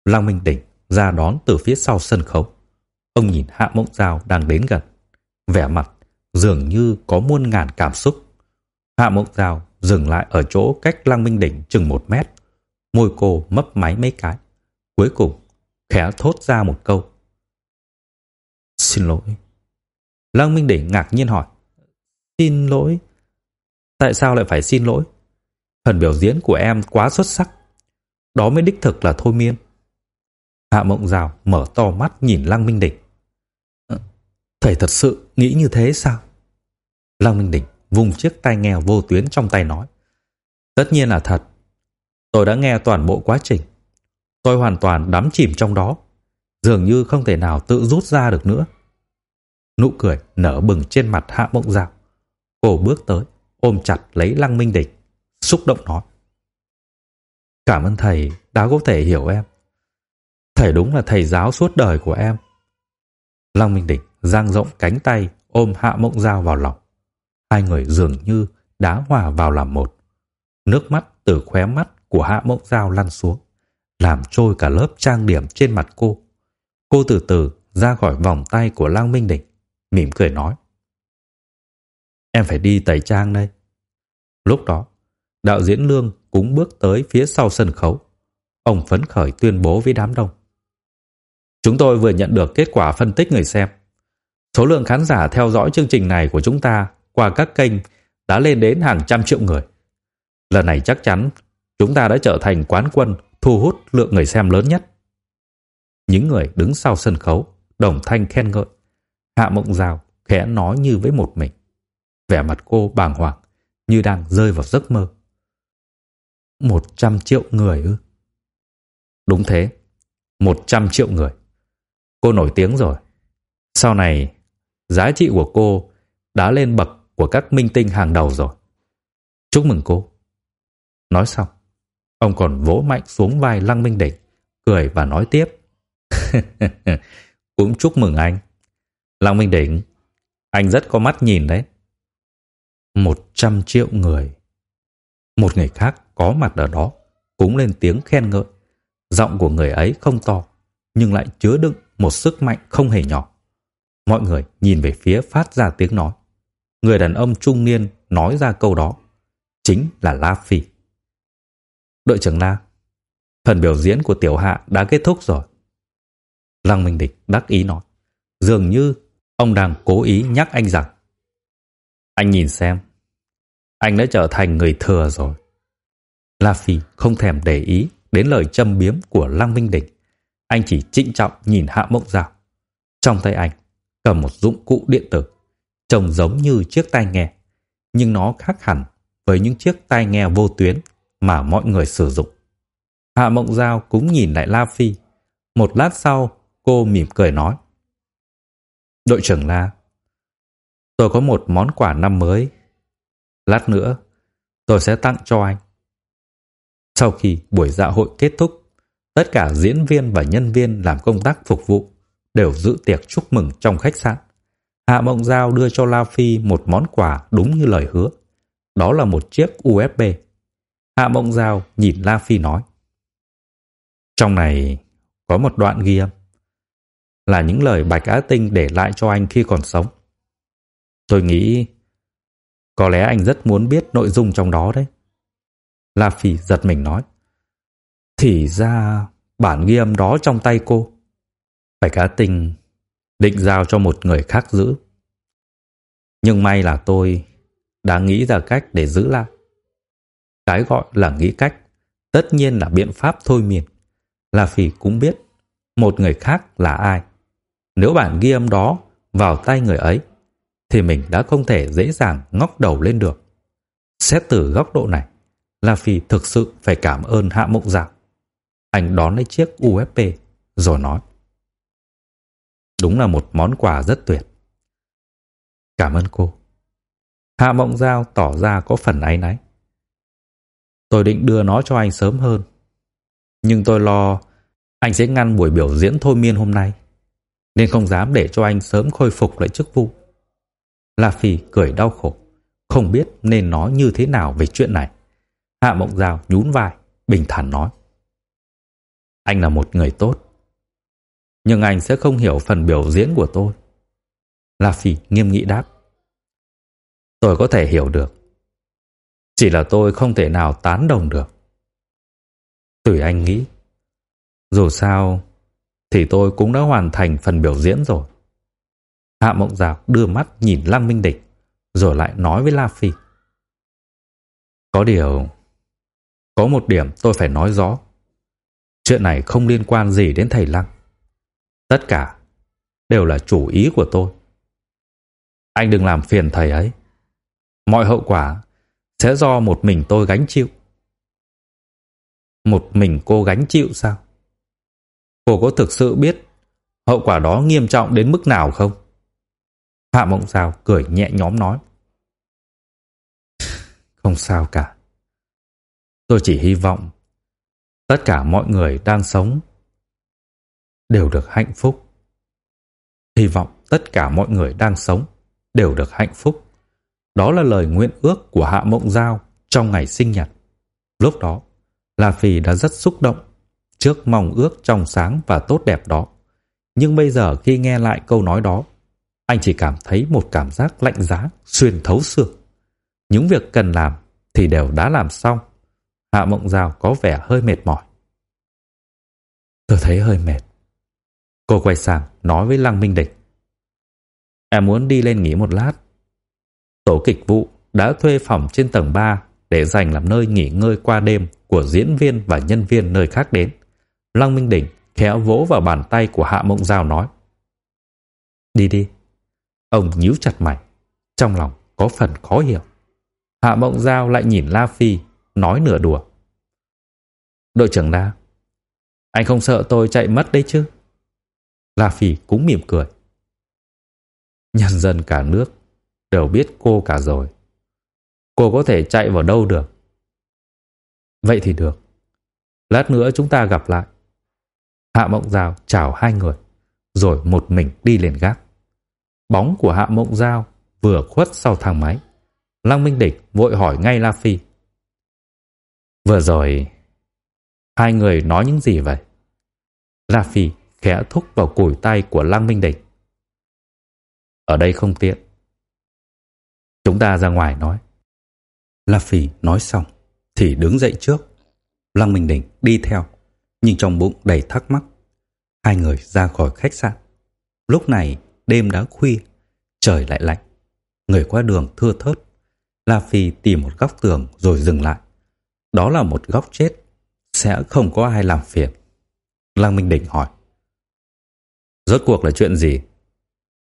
Lăng Minh Đỉnh ra đón từ phía sau sân khấu. Ông nhìn Hạ Mộng Giao đang đến gần. Vẻ mặt dường như có muôn ngàn cảm xúc. Hạ Mộng Giao dừng lại ở chỗ cách Lăng Minh Đỉnh chừng một mét. Môi cô mấp máy mấy cái. Cuối cùng, khẽ thốt ra một câu. Xin lỗi. Lăng Minh Đỉnh ngạc nhiên hỏi. Xin lỗi? Tại sao lại phải xin lỗi? Phần biểu diễn của em quá xuất sắc. Đó mới đích thực là thôi miên. Hạ Mộng Giao mở to mắt nhìn Lăng Minh Đỉnh. Ờ, thầy thật sự nghĩ như thế sao? Lăng Minh Đỉnh vùng chiếc tai nghe vô tuyến trong tay nói. Tất nhiên là thật. Tôi đã nghe toàn bộ quá trình. Tôi hoàn toàn đắm chìm trong đó. Dường như không thể nào tự rút ra được nữa. Nụ cười nở bừng trên mặt Hạ Mộng Giao. Cô bước tới, ôm chặt lấy Lăng Minh Đỉnh, xúc động nói. Cảm ơn thầy đã có thể hiểu em. Thầy đúng là thầy giáo suốt đời của em. Lăng Minh Đỉnh giang rộng cánh tay ôm Hạ Mộng Giao vào lòng. Hai người dường như đã hòa vào làm một. Nước mắt từ khóe mắt của Hạ Mộng Giao lăn xuống, làm trôi cả lớp trang điểm trên mặt cô. Cô từ từ ra khỏi vòng tay của Lăng Minh Đỉnh, mỉm cười nói. Em phải đi tẩy trang đây. Lúc đó, đạo diễn Lương cũng bước tới phía sau sân khấu. Ông phấn khởi tuyên bố với đám đông. Chúng tôi vừa nhận được kết quả phân tích người xem. Số lượng khán giả theo dõi chương trình này của chúng ta qua các kênh đã lên đến hàng trăm triệu người. Lần này chắc chắn chúng ta đã trở thành quán quân thu hút lượng người xem lớn nhất. Những người đứng sau sân khấu đồng thanh khen ngợi. Hạ Mộng Giao khẽ nói như với một mình. Vẻ mặt cô bàng hoàng như đang rơi vào giấc mơ. Một trăm triệu người ư? Đúng thế, một trăm triệu người. Cô nổi tiếng rồi. Sau này, giá trị của cô đã lên bậc của các minh tinh hàng đầu rồi. Chúc mừng cô. Nói xong, ông còn vỗ mạnh xuống vai Lăng Minh Đỉnh, cười và nói tiếp. [laughs] Cũng chúc mừng anh. Lăng Minh Đỉnh, anh rất có mắt nhìn đấy. Một trăm triệu người. Một người khác có mặt ở đó cũng lên tiếng khen ngợi. Giọng của người ấy không to, nhưng lại chứa đựng một sức mạnh không hề nhỏ. Mọi người nhìn về phía phát ra tiếng nói. Người đàn ông trung niên nói ra câu đó chính là La Phi. Đội trưởng La, phần biểu diễn của Tiểu Hạ đã kết thúc rồi. Lăng Minh Địch đắc ý nói. Dường như ông đang cố ý nhắc anh rằng Anh nhìn xem, anh đã trở thành người thừa rồi. La Phi không thèm để ý đến lời châm biếm của Lăng Minh Đỉnh Anh chỉ trịnh trọng nhìn Hạ Mộng Giao. Trong tay anh cầm một dụng cụ điện tử, trông giống như chiếc tai nghe, nhưng nó khác hẳn với những chiếc tai nghe vô tuyến mà mọi người sử dụng. Hạ Mộng Giao cũng nhìn lại La Phi. Một lát sau, cô mỉm cười nói. Đội trưởng La, tôi có một món quà năm mới. Lát nữa, tôi sẽ tặng cho anh. Sau khi buổi dạ hội kết thúc, tất cả diễn viên và nhân viên làm công tác phục vụ đều dự tiệc chúc mừng trong khách sạn. Hạ Mộng Giao đưa cho La Phi một món quà đúng như lời hứa. Đó là một chiếc USB. Hạ Mộng Giao nhìn La Phi nói. Trong này có một đoạn ghi âm. Là những lời Bạch Á Tinh để lại cho anh khi còn sống. Tôi nghĩ có lẽ anh rất muốn biết nội dung trong đó đấy. La Phi giật mình nói. Thì ra bản ghi âm đó trong tay cô. Bạch Á Tinh định giao cho một người khác giữ. Nhưng may là tôi đã nghĩ ra cách để giữ lại. Cái gọi là nghĩ cách, tất nhiên là biện pháp thôi miên. La Phi cũng biết một người khác là ai. Nếu bản ghi âm đó vào tay người ấy, thì mình đã không thể dễ dàng ngóc đầu lên được. Xét từ góc độ này, La Phi thực sự phải cảm ơn Hạ Mộng Giặc. Anh đón lấy chiếc UFP rồi nói. Đúng là một món quà rất tuyệt. Cảm ơn cô. Hạ Mộng Giao tỏ ra có phần áy náy. Tôi định đưa nó cho anh sớm hơn. Nhưng tôi lo anh sẽ ngăn buổi biểu diễn thôi miên hôm nay. Nên không dám để cho anh sớm khôi phục lại chức vụ. La Phi cười đau khổ. Không biết nên nói như thế nào về chuyện này. Hạ Mộng Giao nhún vai, bình thản nói. Anh là một người tốt. Nhưng anh sẽ không hiểu phần biểu diễn của tôi. La Phi nghiêm nghị đáp. Tôi có thể hiểu được. Chỉ là tôi không thể nào tán đồng được. Tùy anh nghĩ. Dù sao, thì tôi cũng đã hoàn thành phần biểu diễn rồi. Hạ Mộng Giao đưa mắt nhìn Lăng Minh Địch, rồi lại nói với La Phi. Có điều, có một điểm tôi phải nói rõ. Chuyện này không liên quan gì đến thầy Lăng. Tất cả đều là chủ ý của tôi. Anh đừng làm phiền thầy ấy. Mọi hậu quả sẽ do một mình tôi gánh chịu. Một mình cô gánh chịu sao? Cô có thực sự biết hậu quả đó nghiêm trọng đến mức nào không? Hạ Mộng Giao cười nhẹ nhõm nói. Không sao cả. Tôi chỉ hy vọng tất cả mọi người đang sống đều được hạnh phúc. Hy vọng tất cả mọi người đang sống đều được hạnh phúc. Đó là lời nguyện ước của Hạ Mộng Giao trong ngày sinh nhật. Lúc đó, La Phi đã rất xúc động trước mong ước trong sáng và tốt đẹp đó. Nhưng bây giờ khi nghe lại câu nói đó, anh chỉ cảm thấy một cảm giác lạnh giá xuyên thấu xương. Những việc cần làm thì đều đã làm xong. Hạ Mộng Giao có vẻ hơi mệt mỏi. Tôi thấy hơi mệt. Cô quay sang nói với Lăng Minh Địch. Em muốn đi lên nghỉ một lát. Tổ kịch vụ đã thuê phòng trên tầng 3 để dành làm nơi nghỉ ngơi qua đêm của diễn viên và nhân viên nơi khác đến. Lăng Minh Đỉnh khéo vỗ vào bàn tay của Hạ Mộng Giao nói. Đi đi. Ông nhíu chặt mày, trong lòng có phần khó hiểu. Hạ Mộng Giao lại nhìn La Phi, nói nửa đùa. Đội trưởng La, anh không sợ tôi chạy mất đấy chứ? La Phi cũng mỉm cười. Nhân dân cả nước đều biết cô cả rồi. Cô có thể chạy vào đâu được. Vậy thì được. Lát nữa chúng ta gặp lại. Hạ Mộng Giao chào hai người, rồi một mình đi lên gác. Bóng của Hạ Mộng Giao vừa khuất sau thang máy. Lăng Minh Địch vội hỏi ngay La Phi. Vừa rồi, hai người nói những gì vậy? La Phi khẽ thúc vào cùi tay của Lăng Minh Địch. Ở đây không tiện. Chúng ta ra ngoài nói. La Phi nói xong thì đứng dậy trước. Lăng Minh Địch đi theo, nhưng trong bụng đầy thắc mắc. Hai người ra khỏi khách sạn. Lúc này đêm đã khuya, trời lại lạnh. Người qua đường thưa thớt. La Phi tìm một góc tường rồi dừng lại. Đó là một góc chết, sẽ không có ai làm phiền. Lăng Minh Đỉnh hỏi. Rốt cuộc là chuyện gì?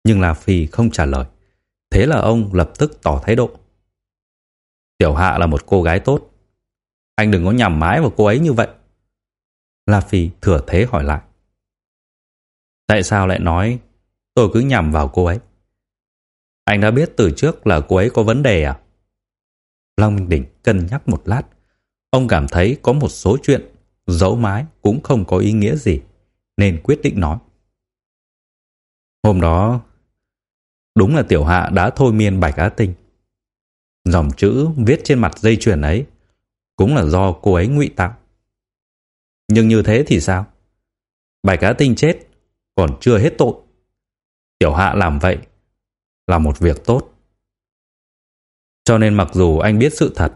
Nhưng La Phi không trả lời. Thế là ông lập tức tỏ thái độ. Tiểu Hạ là một cô gái tốt. Anh đừng có nhầm mái vào cô ấy như vậy. La Phi thừa thế hỏi lại. Tại sao lại nói tôi cứ nhầm vào cô ấy? Anh đã biết từ trước là cô ấy có vấn đề à? Long Minh Đỉnh cân nhắc một lát. Ông cảm thấy có một số chuyện giấu mái cũng không có ý nghĩa gì, nên quyết định nói. Hôm đó, đúng là Tiểu Hạ đã thôi miên Bạch Á Tinh. Dòng chữ viết trên mặt dây chuyền ấy cũng là do cô ấy ngụy tạo. Nhưng như thế thì sao? Bạch Á Tinh chết còn chưa hết tội. Tiểu Hạ làm vậy là một việc tốt. Cho nên mặc dù anh biết sự thật,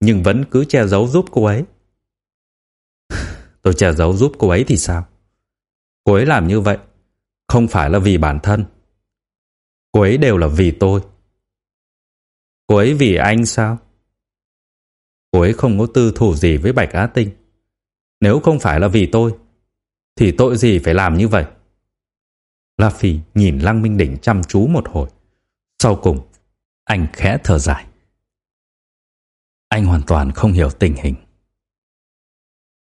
nhưng vẫn cứ che giấu giúp cô ấy. [laughs] Tôi che giấu giúp cô ấy thì sao? Cô ấy làm như vậy không phải là vì bản thân. Cô ấy đều là vì tôi. Cô ấy vì anh sao? Cô ấy không có tư thủ gì với Bạch Á Tinh. Nếu không phải là vì tôi, thì tội gì phải làm như vậy? La Phi nhìn Lăng Minh Đỉnh chăm chú một hồi. Sau cùng, anh khẽ thở dài. Anh hoàn toàn không hiểu tình hình.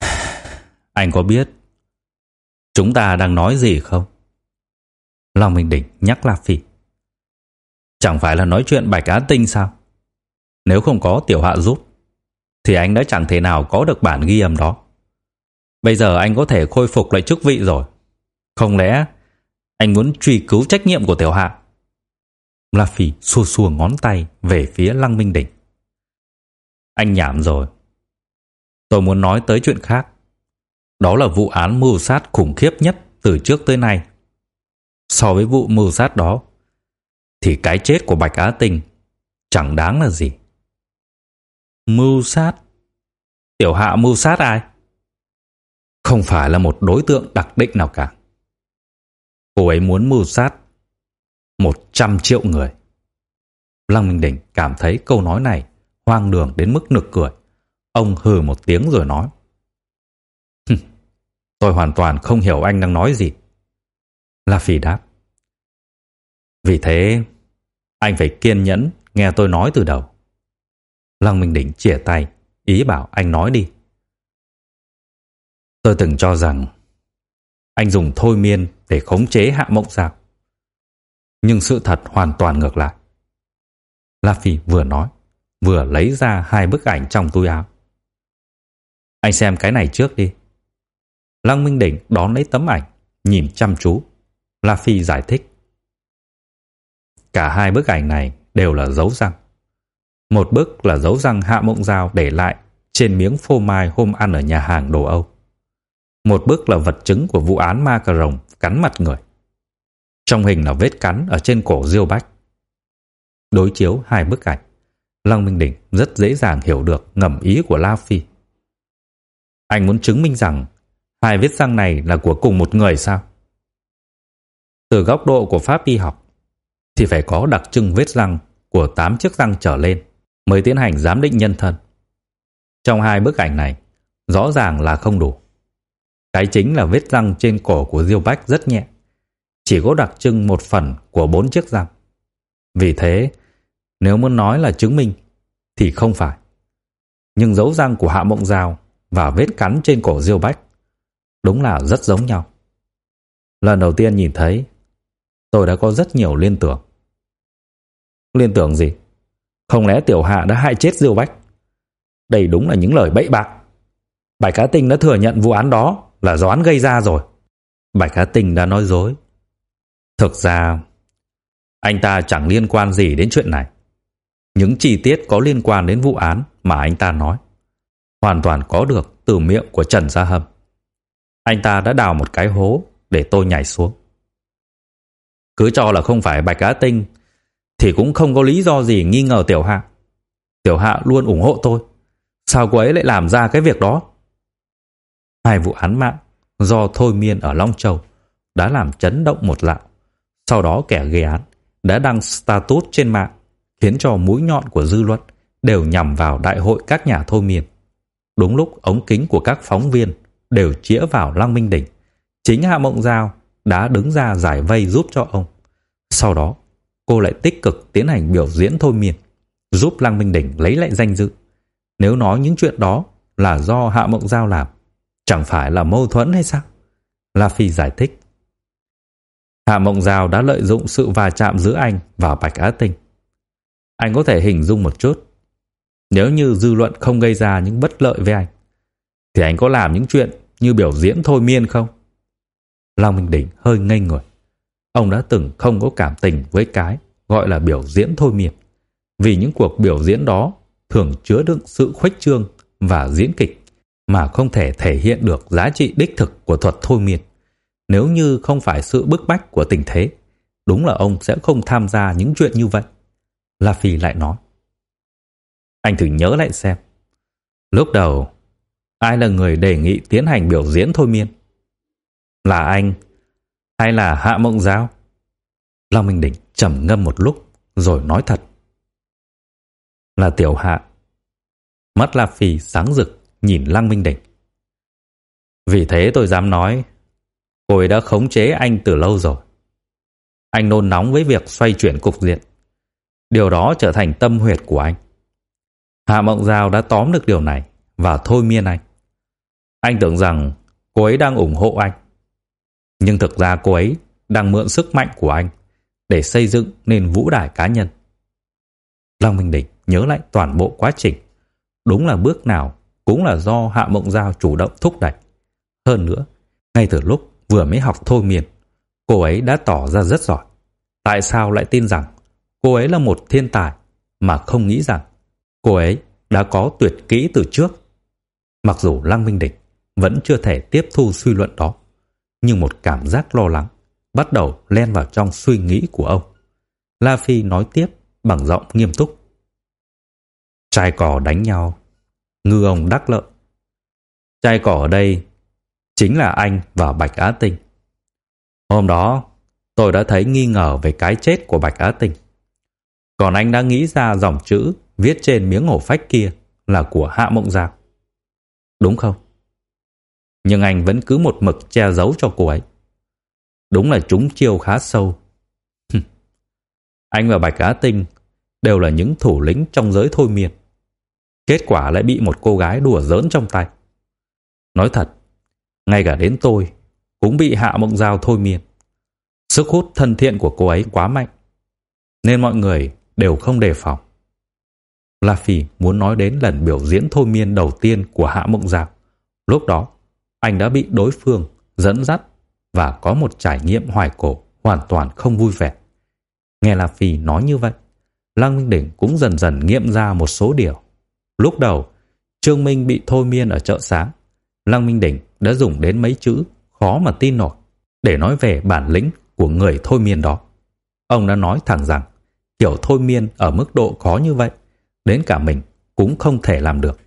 [sighs] Anh có biết chúng ta đang nói gì không? Lăng Minh Đỉnh nhắc La Phi. Chẳng phải là nói chuyện Bạch Á Tinh sao? Nếu không có tiểu hạ giúp, thì anh đã chẳng thể nào có được bản ghi âm đó. Bây giờ anh có thể khôi phục lại chức vị rồi. Không lẽ anh muốn truy cứu trách nhiệm của tiểu hạ? La Phi xua xua ngón tay về phía Lăng Minh Đỉnh. Anh nhảm rồi. Tôi muốn nói tới chuyện khác. Đó là vụ án mưu sát khủng khiếp nhất từ trước tới nay. So với vụ mưu sát đó, thì cái chết của Bạch Á Tình chẳng đáng là gì. Mưu sát? Tiểu hạ mưu sát ai? Không phải là một đối tượng đặc định nào cả. Cô ấy muốn mưu sát một trăm triệu người. Lăng Minh Đỉnh cảm thấy câu nói này hoang đường đến mức nực cười. Ông hừ một tiếng rồi nói. Tôi hoàn toàn không hiểu anh đang nói gì. La Phi đáp. Vì thế, anh phải kiên nhẫn nghe tôi nói từ đầu. Lăng Minh Đỉnh chìa tay, ý bảo anh nói đi. Tôi từng cho rằng anh dùng thôi miên để khống chế hạ mộng sao. Nhưng sự thật hoàn toàn ngược lại. La Phi vừa nói, vừa lấy ra hai bức ảnh trong túi áo. Anh xem cái này trước đi. Lăng Minh Đỉnh đón lấy tấm ảnh, nhìn chăm chú. La Phi giải thích. Cả hai bức ảnh này đều là dấu răng. Một bức là dấu răng Hạ Mộng Giao để lại trên miếng phô mai hôm ăn ở nhà hàng đồ Âu. Một bức là vật chứng của vụ án ma cà rồng cắn mặt người. Trong hình là vết cắn ở trên cổ Diêu Bách. Đối chiếu hai bức ảnh, Lăng Minh Đỉnh rất dễ dàng hiểu được ngầm ý của La Phi. Anh muốn chứng minh rằng hai vết răng này là của cùng một người sao? Từ góc độ của pháp y học, thì phải có đặc trưng vết răng của 8 chiếc răng trở lên mới tiến hành giám định nhân thân. Trong hai bức ảnh này, rõ ràng là không đủ. Cái chính là vết răng trên cổ của Diêu Bách rất nhẹ, chỉ có đặc trưng một phần của bốn chiếc răng. Vì thế, nếu muốn nói là chứng minh thì không phải. Nhưng dấu răng của Hạ Mộng Giao và vết cắn trên cổ Diêu Bách đúng là rất giống nhau. Lần đầu tiên nhìn thấy, tôi đã có rất nhiều liên tưởng. Liên tưởng gì? Không lẽ tiểu hạ đã hại chết Diêu Bách? Đây đúng là những lời bậy bạ. Bạch Cá Tinh đã thừa nhận vụ án đó là doán gây ra rồi. Bạch Cá Tinh đã nói dối. Thực ra, anh ta chẳng liên quan gì đến chuyện này. Những chi tiết có liên quan đến vụ án mà anh ta nói hoàn toàn có được từ miệng của Trần Gia Hâm. Anh ta đã đào một cái hố để tôi nhảy xuống. Cứ cho là không phải Bạch Á Tinh thì cũng không có lý do gì nghi ngờ Tiểu Hạ. Tiểu Hạ luôn ủng hộ tôi. Sao cô ấy lại làm ra cái việc đó? Hai vụ án mạng do thôi miên ở Long Châu đã làm chấn động một lạo. Sau đó kẻ gây án đã đăng status trên mạng khiến cho mũi nhọn của dư luận đều nhằm vào đại hội các nhà thôi miên. Đúng lúc ống kính của các phóng viên đều chĩa vào Lăng Minh Đỉnh, chính Hạ Mộng Giao đã đứng ra giải vây giúp cho ông. Sau đó, cô lại tích cực tiến hành biểu diễn thôi miên, giúp Lăng Minh Đỉnh lấy lại danh dự. Nếu nói những chuyện đó là do Hạ Mộng Giao làm, chẳng phải là mâu thuẫn hay sao? La Phi giải thích. Hạ Mộng Giao đã lợi dụng sự va chạm giữa anh và Bạch Á Tinh. Anh có thể hình dung một chút. Nếu như dư luận không gây ra những bất lợi với anh, thì anh có làm những chuyện như biểu diễn thôi miên không? Long Minh Đỉnh hơi ngây người. Ông đã từng không có cảm tình với cái gọi là biểu diễn thôi miên. Vì những cuộc biểu diễn đó thường chứa đựng sự khuếch trương và diễn kịch mà không thể thể hiện được giá trị đích thực của thuật thôi miên. Nếu như không phải sự bức bách của tình thế, đúng là ông sẽ không tham gia những chuyện như vậy. La Phi lại nói. Anh thử nhớ lại xem. Lúc đầu, ai là người đề nghị tiến hành biểu diễn thôi miên? Là anh hay là Hạ Mộng Giao? Long Minh Đỉnh trầm ngâm một lúc rồi nói thật. Là Tiểu Hạ. Mắt La Phi sáng rực nhìn Lăng Minh Đỉnh. Vì thế tôi dám nói, cô ấy đã khống chế anh từ lâu rồi. Anh nôn nóng với việc xoay chuyển cục diện. Điều đó trở thành tâm huyệt của anh. Hạ Mộng Giao đã tóm được điều này và thôi miên anh. Anh tưởng rằng cô ấy đang ủng hộ anh. Nhưng thực ra cô ấy đang mượn sức mạnh của anh để xây dựng nên vũ đài cá nhân. Lăng Minh Đỉnh nhớ lại toàn bộ quá trình. Đúng là bước nào cũng là do Hạ Mộng Giao chủ động thúc đẩy. Hơn nữa, ngay từ lúc vừa mới học thôi miên, cô ấy đã tỏ ra rất giỏi. Tại sao lại tin rằng cô ấy là một thiên tài mà không nghĩ rằng cô ấy đã có tuyệt kỹ từ trước? Mặc dù Lăng Minh Địch vẫn chưa thể tiếp thu suy luận đó, nhưng một cảm giác lo lắng bắt đầu len vào trong suy nghĩ của ông. La Phi nói tiếp bằng giọng nghiêm túc. Trai cò đánh nhau, ngư ông đắc lợi. Trai cỏ ở đây chính là anh và Bạch Á Tinh. Hôm đó, tôi đã thấy nghi ngờ về cái chết của Bạch Á Tinh. Còn anh đã nghĩ ra dòng chữ viết trên miếng hổ phách kia là của Hạ Mộng Giao. Đúng không? Nhưng anh vẫn cứ một mực che giấu cho cô ấy. Đúng là chúng chiêu khá sâu. anh và Bạch Á Tinh đều là những thủ lĩnh trong giới thôi miên. Kết quả lại bị một cô gái đùa giỡn trong tay. Nói thật, ngay cả đến tôi cũng bị Hạ Mộng Giao thôi miên. Sức hút thân thiện của cô ấy quá mạnh, nên mọi người đều không đề phòng. La Phi muốn nói đến lần biểu diễn thôi miên đầu tiên của Hạ Mộng Giao. Lúc đó, anh đã bị đối phương dẫn dắt và có một trải nghiệm hoài cổ hoàn toàn không vui vẻ. Nghe La Phi nói như vậy, Lăng Minh Đỉnh cũng dần dần nghiệm ra một số điều. Lúc đầu, Trương Minh bị thôi miên ở chợ sáng. Lăng Minh Đỉnh đã dùng đến mấy chữ khó mà tin nổi để nói về bản lĩnh của người thôi miên đó. Ông đã nói thẳng rằng kiểu thôi miên ở mức độ khó như vậy, đến cả mình cũng không thể làm được.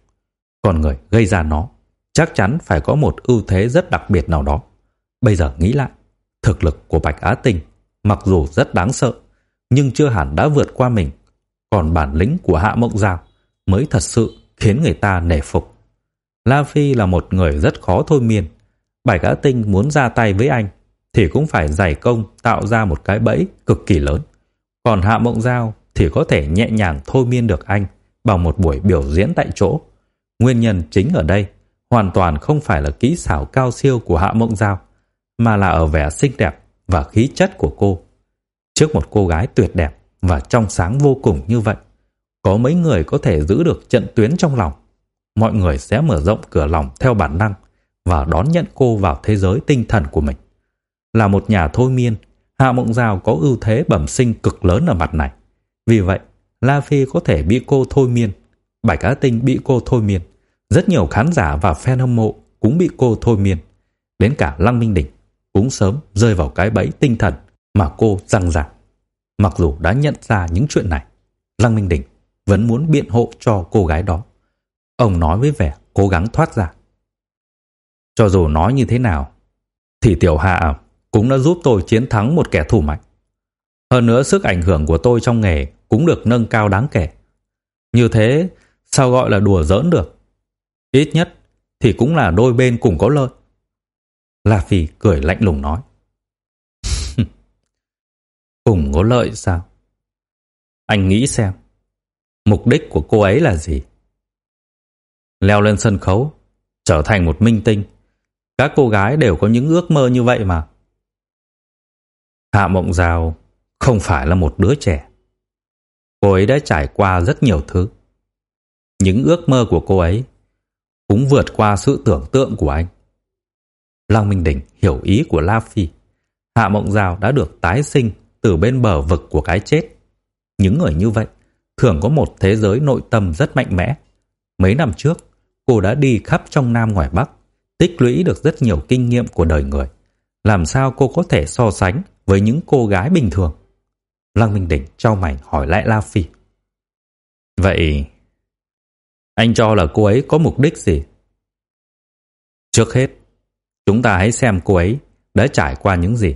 Còn người gây ra nó chắc chắn phải có một ưu thế rất đặc biệt nào đó. Bây giờ nghĩ lại, thực lực của Bạch Á tình mặc dù rất đáng sợ, nhưng chưa hẳn đã vượt qua mình. Còn bản lĩnh của Hạ Mộng Giao mới thật sự khiến người ta nể phục. La Phi là một người rất khó thôi miên. Bảy gã Tinh muốn ra tay với anh thì cũng phải giải công tạo ra một cái bẫy cực kỳ lớn. Còn Hạ Mộng Giao thì có thể nhẹ nhàng thôi miên được anh bằng một buổi biểu diễn tại chỗ. Nguyên nhân chính ở đây hoàn toàn không phải là kỹ xảo cao siêu của Hạ Mộng Giao, mà là ở vẻ xinh đẹp và khí chất của cô. Trước một cô gái tuyệt đẹp và trong sáng vô cùng như vậy, có mấy người có thể giữ được trận tuyến trong lòng. Mọi người sẽ mở rộng cửa lòng theo bản năng và đón nhận cô vào thế giới tinh thần của mình. Là một nhà thôi miên, Hạ Mộng Giao có ưu thế bẩm sinh cực lớn ở mặt này. Vì vậy, La Phi có thể bị cô thôi miên, Bạch Á Tinh bị cô thôi miên. Rất nhiều khán giả và fan hâm mộ cũng bị cô thôi miên. Đến cả Lăng Minh Đỉnh cũng sớm rơi vào cái bẫy tinh thần mà cô răng rạc. Mặc dù đã nhận ra những chuyện này, Lăng Minh Đỉnh vẫn muốn biện hộ cho cô gái đó. Ông nói với vẻ cố gắng thoát ra. Cho dù nói như thế nào, thì Tiểu Hạ cũng đã giúp tôi chiến thắng một kẻ thù mạnh. Hơn nữa sức ảnh hưởng của tôi trong nghề cũng được nâng cao đáng kể. Như thế, sao gọi là đùa giỡn được? Ít nhất thì cũng là đôi bên cùng có lợi. La Phi cười lạnh lùng nói. [laughs] cùng có lợi sao? Anh nghĩ xem, mục đích của cô ấy là gì? Leo lên sân khấu, trở thành một minh tinh. Các cô gái đều có những ước mơ như vậy mà. Hạ Mộng Giao không phải là một đứa trẻ. Cô ấy đã trải qua rất nhiều thứ. Những ước mơ của cô ấy cũng vượt qua sự tưởng tượng của anh. Lăng Minh Đỉnh hiểu ý của La Phi. Hạ Mộng Giao đã được tái sinh từ bên bờ vực của cái chết. Những người như vậy thường có một thế giới nội tâm rất mạnh mẽ. Mấy năm trước, cô đã đi khắp trong Nam ngoài Bắc, tích lũy được rất nhiều kinh nghiệm của đời người. Làm sao cô có thể so sánh với những cô gái bình thường? Lăng Minh Đỉnh trao mày hỏi lại La Phi. Vậy, anh cho là cô ấy có mục đích gì? Trước hết, chúng ta hãy xem cô ấy đã trải qua những gì.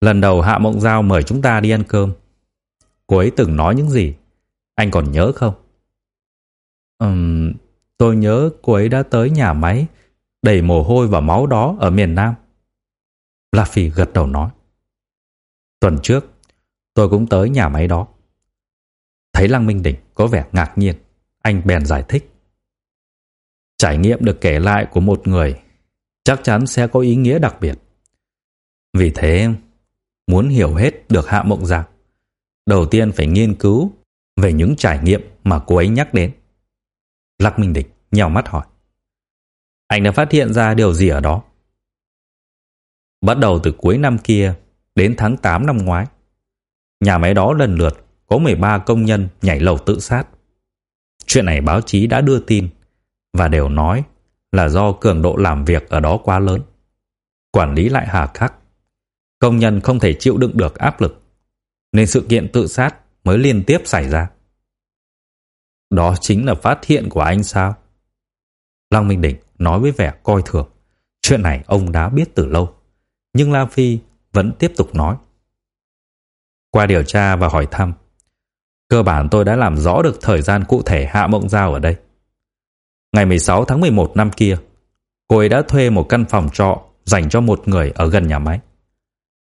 Lần đầu Hạ Mộng Giao mời chúng ta đi ăn cơm. Cô ấy từng nói những gì? Anh còn nhớ không? Ừm, tôi nhớ cô ấy đã tới nhà máy đầy mồ hôi và máu đó ở miền Nam. La Phi gật đầu nói. Tuần trước, tôi cũng tới nhà máy đó. Thấy Lăng Minh Đỉnh có vẻ ngạc nhiên, anh bèn giải thích. Trải nghiệm được kể lại của một người chắc chắn sẽ có ý nghĩa đặc biệt. Vì thế, muốn hiểu hết được Hạ Mộng Giang, đầu tiên phải nghiên cứu về những trải nghiệm mà cô ấy nhắc đến. Lạc Minh Địch nhào mắt hỏi. Anh đã phát hiện ra điều gì ở đó? Bắt đầu từ cuối năm kia đến tháng 8 năm ngoái, nhà máy đó lần lượt có 13 công nhân nhảy lầu tự sát. Chuyện này báo chí đã đưa tin và đều nói là do cường độ làm việc ở đó quá lớn. Quản lý lại hà khắc. Công nhân không thể chịu đựng được áp lực, nên sự kiện tự sát mới liên tiếp xảy ra. Đó chính là phát hiện của anh sao? Lăng Minh Đỉnh nói với vẻ coi thường. Chuyện này ông đã biết từ lâu. Nhưng La Phi vẫn tiếp tục nói. Qua điều tra và hỏi thăm, cơ bản tôi đã làm rõ được thời gian cụ thể Hạ Mộng Giao ở đây. Ngày 16 tháng 11 năm kia, cô ấy đã thuê một căn phòng trọ dành cho một người ở gần nhà máy.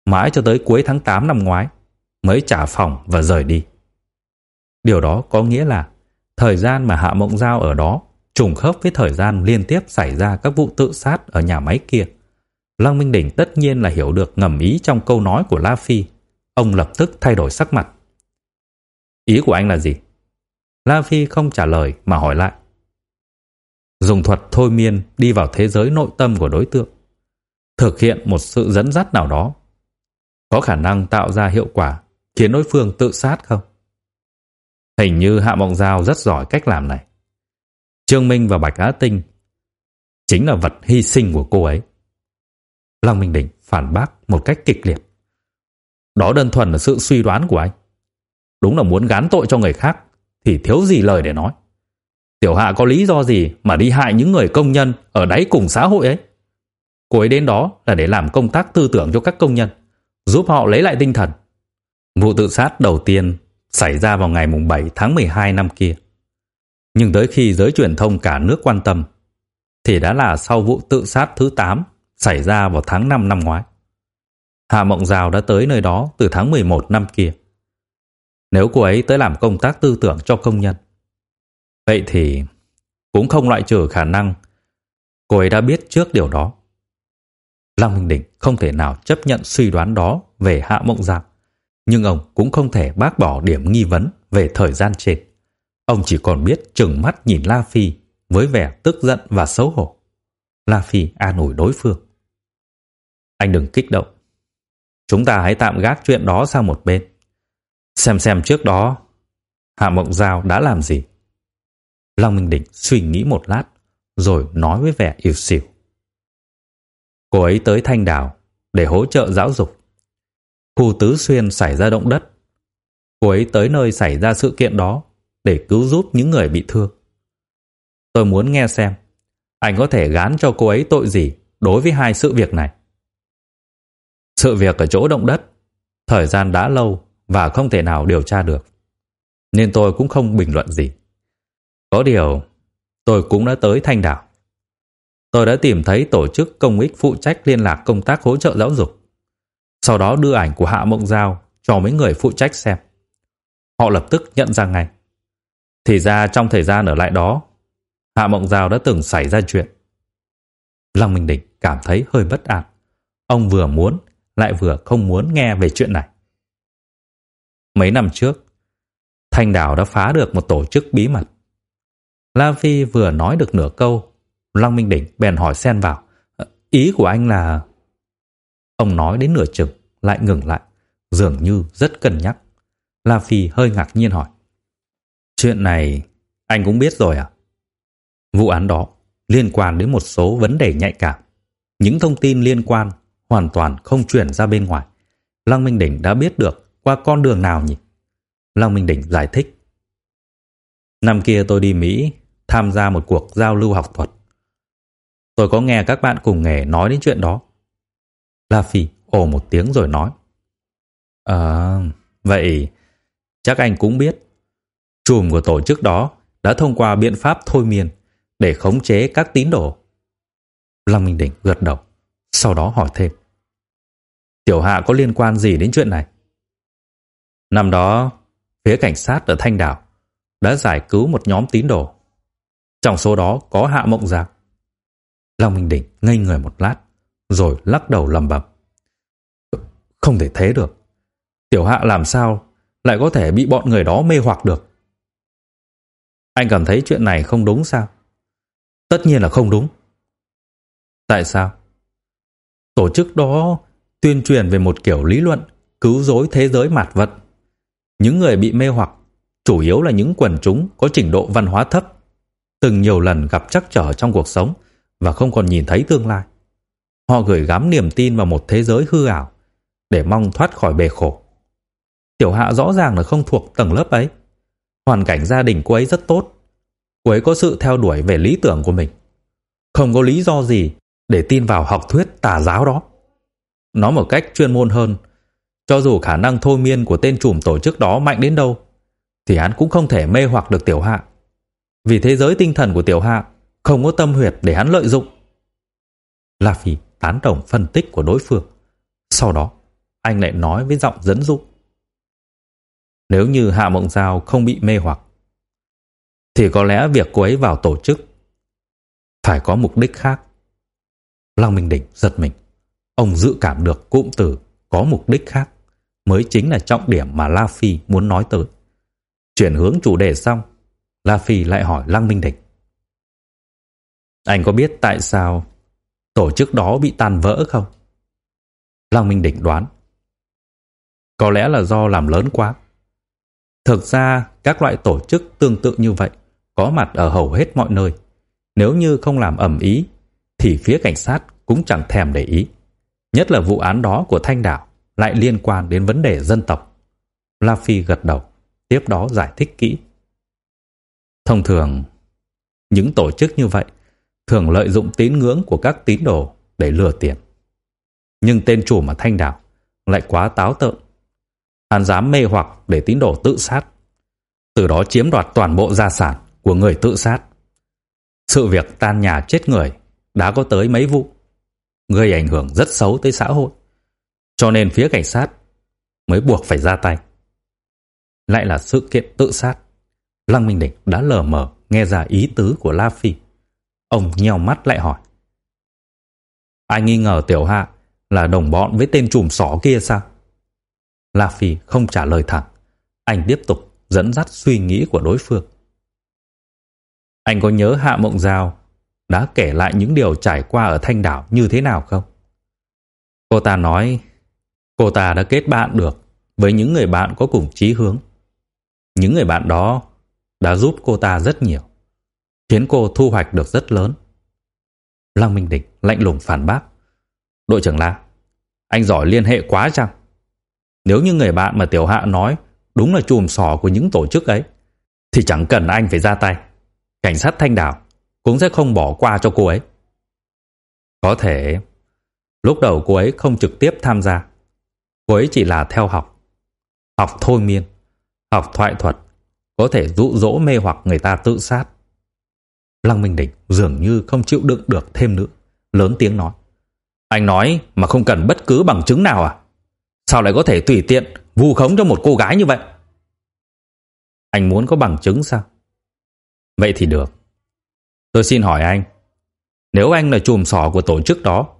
Mãi cho tới cuối tháng 8 năm ngoái mới trả phòng và rời đi. Điều đó có nghĩa là thời gian mà Hạ Mộng Giao ở đó trùng khớp với thời gian liên tiếp xảy ra các vụ tự sát ở nhà máy kia. Lăng Minh Đỉnh tất nhiên là hiểu được ngầm ý trong câu nói của La Phi. Ông lập tức thay đổi sắc mặt. Ý của anh là gì? La Phi không trả lời mà hỏi lại. Dùng thuật thôi miên đi vào thế giới nội tâm của đối tượng. Thực hiện một sự dẫn dắt nào đó. Có khả năng tạo ra hiệu quả khiến đối phương tự sát không? Hình như Hạ Mộng Giao rất giỏi cách làm này. Trương Minh và Bạch Á Tinh chính là vật hy sinh của cô ấy. Lăng Minh Đỉnh phản bác một cách kịch liệt. Đó đơn thuần là sự suy đoán của anh. Đúng là muốn gán tội cho người khác thì thiếu gì lời để nói. Tiểu Hạ có lý do gì mà đi hại những người công nhân ở đáy cùng xã hội ấy? Cô ấy đến đó là để làm công tác tư tưởng cho các công nhân, giúp họ lấy lại tinh thần. Vụ tự sát đầu tiên xảy ra vào ngày 7 tháng 12 năm kia. Nhưng tới khi giới truyền thông cả nước quan tâm, thì đã là sau vụ tự sát thứ 8 xảy ra vào tháng 5 năm ngoái. Hạ Mộng Giao đã tới nơi đó từ tháng 11 năm kia. Nếu cô ấy tới làm công tác tư tưởng cho công nhân, vậy thì cũng không loại trừ khả năng cô ấy đã biết trước điều đó. Lăng Minh Đỉnh không thể nào chấp nhận suy đoán đó về Hạ Mộng Giao, nhưng ông cũng không thể bác bỏ điểm nghi vấn về thời gian trên. Ông chỉ còn biết chừng mắt nhìn La Phi với vẻ tức giận và xấu hổ. La Phi an ủi đối phương. Anh đừng kích động. Chúng ta hãy tạm gác chuyện đó sang một bên. Xem xem trước đó, Hạ Mộng Giao đã làm gì. Long Minh Đỉnh suy nghĩ một lát, rồi nói với vẻ yếu xỉu. Cô ấy tới Thanh Đảo để hỗ trợ giáo dục. Khu Tứ Xuyên xảy ra động đất. Cô ấy tới nơi xảy ra sự kiện đó để cứu giúp những người bị thương. Tôi muốn nghe xem anh có thể gán cho cô ấy tội gì đối với hai sự việc này. Sự việc ở chỗ động đất, thời gian đã lâu và không thể nào điều tra được. Nên tôi cũng không bình luận gì. Có điều, tôi cũng đã tới Thanh Đảo. Tôi đã tìm thấy tổ chức công ích phụ trách liên lạc công tác hỗ trợ giáo dục. Sau đó đưa ảnh của Hạ Mộng Giao cho mấy người phụ trách xem. Họ lập tức nhận ra ngay. Thì ra trong thời gian ở lại đó, Hạ Mộng Giao đã từng xảy ra chuyện. Lăng Minh Đỉnh cảm thấy hơi bất an. Ông vừa muốn, lại vừa không muốn nghe về chuyện này. Mấy năm trước, Thanh Đảo đã phá được một tổ chức bí mật. La Phi vừa nói được nửa câu, Lăng Minh Đỉnh bèn hỏi xen vào. Ý của anh là... Ông nói đến nửa chừng, lại ngừng lại, dường như rất cân nhắc. La Phi hơi ngạc nhiên hỏi. Chuyện này anh cũng biết rồi à? Vụ án đó liên quan đến một số vấn đề nhạy cảm. Những thông tin liên quan hoàn toàn không truyền ra bên ngoài. Lăng Minh Đỉnh đã biết được qua con đường nào nhỉ? Lăng Minh Đỉnh giải thích. Năm kia tôi đi Mỹ tham gia một cuộc giao lưu học thuật. Tôi có nghe các bạn cùng nghề nói đến chuyện đó. La Phi ồ một tiếng rồi nói. À, vậy chắc anh cũng biết. Chùm của tổ chức đó đã thông qua biện pháp thôi miên để khống chế các tín đồ. Lâm Minh Đỉnh gật đầu, sau đó hỏi thêm. Tiểu Hạ có liên quan gì đến chuyện này? Năm đó, phía cảnh sát ở Thanh Đảo đã giải cứu một nhóm tín đồ. Trong số đó có Hạ Mộng Giác. Long Minh Đỉnh ngây người một lát, rồi lắc đầu lầm bầm. Không thể thế được. Tiểu Hạ làm sao lại có thể bị bọn người đó mê hoặc được? Anh cảm thấy chuyện này không đúng sao? Tất nhiên là không đúng. Tại sao? Tổ chức đó tuyên truyền về một kiểu lý luận cứu rỗi thế giới mạt vật. Những người bị mê hoặc chủ yếu là những quần chúng có trình độ văn hóa thấp, từng nhiều lần gặp trắc trở trong cuộc sống và không còn nhìn thấy tương lai. Họ gửi gắm niềm tin vào một thế giới hư ảo để mong thoát khỏi bề khổ. Tiểu Hạ rõ ràng là không thuộc tầng lớp ấy. Hoàn cảnh gia đình cô ấy rất tốt. Cô ấy có sự theo đuổi về lý tưởng của mình. Không có lý do gì để tin vào học thuyết tà giáo đó. Nói một cách chuyên môn hơn, cho dù khả năng thôi miên của tên trùm tổ chức đó mạnh đến đâu, thì hắn cũng không thể mê hoặc được Tiểu Hạ. Vì thế giới tinh thần của Tiểu Hạ không có tâm huyệt để hắn lợi dụng. La Phi tán đồng phân tích của đối phương. Sau đó, anh lại nói với giọng dẫn dụ. Nếu như Hạ Mộng Giao không bị mê hoặc, thì có lẽ việc cô ấy vào tổ chức phải có mục đích khác. Lăng Minh Đỉnh giật mình. Ông dự cảm được cụm từ có mục đích khác mới chính là trọng điểm mà La Phi muốn nói tới. Chuyển hướng chủ đề xong, La Phi lại hỏi Lăng Minh Đỉnh. Anh có biết tại sao tổ chức đó bị tan vỡ không? Lăng Minh Đỉnh đoán. Có lẽ là do làm lớn quá. Thực ra, các loại tổ chức tương tự như vậy có mặt ở hầu hết mọi nơi. Nếu như không làm ẩm ý, thì phía cảnh sát cũng chẳng thèm để ý. Nhất là vụ án đó của Thanh Đảo lại liên quan đến vấn đề dân tộc. La Phi gật đầu, tiếp đó giải thích kỹ. Thông thường, những tổ chức như vậy thường lợi dụng tín ngưỡng của các tín đồ để lừa tiền. Nhưng tên chủ mà Thanh Đảo lại quá táo tợn. Hắn dám mê hoặc để tín đồ tự sát, từ đó chiếm đoạt toàn bộ gia sản của người tự sát. Sự việc tan nhà chết người đã có tới mấy vụ, gây ảnh hưởng rất xấu tới xã hội. Cho nên phía cảnh sát mới buộc phải ra tay. Lại là sự kiện tự sát. Lăng Minh Đỉnh đã lờ mờ nghe ra ý tứ của La Phi. Ông nheo mắt lại hỏi. Ai nghi ngờ tiểu hạ là đồng bọn với tên trùm sỏ kia sao? La Phi không trả lời thẳng. Anh tiếp tục dẫn dắt suy nghĩ của đối phương. Anh có nhớ Hạ Mộng Giao đã kể lại những điều trải qua ở Thanh Đảo như thế nào không? Cô ta nói cô ta đã kết bạn được với những người bạn có cùng chí hướng. Những người bạn đó đã giúp cô ta rất nhiều, khiến cô thu hoạch được rất lớn. Lăng Minh Địch lạnh lùng phản bác. Đội trưởng La, anh giỏi liên hệ quá chăng? Nếu như người bạn mà Tiểu Hạ nói đúng là chùm sò của những tổ chức ấy, thì chẳng cần anh phải ra tay. Cảnh sát Thanh Đảo cũng sẽ không bỏ qua cho cô ấy. Có thể lúc đầu cô ấy không trực tiếp tham gia. Cô ấy chỉ là theo học. Học thôi miên, học thoại thuật, có thể dụ dỗ mê hoặc người ta tự sát. Lăng Minh Đỉnh dường như không chịu đựng được thêm nữa, lớn tiếng nói. Anh nói mà không cần bất cứ bằng chứng nào à? Sao lại có thể tùy tiện vu khống cho một cô gái như vậy? Anh muốn có bằng chứng sao? Vậy thì được. Tôi xin hỏi anh, nếu anh là chùm sỏ của tổ chức đó,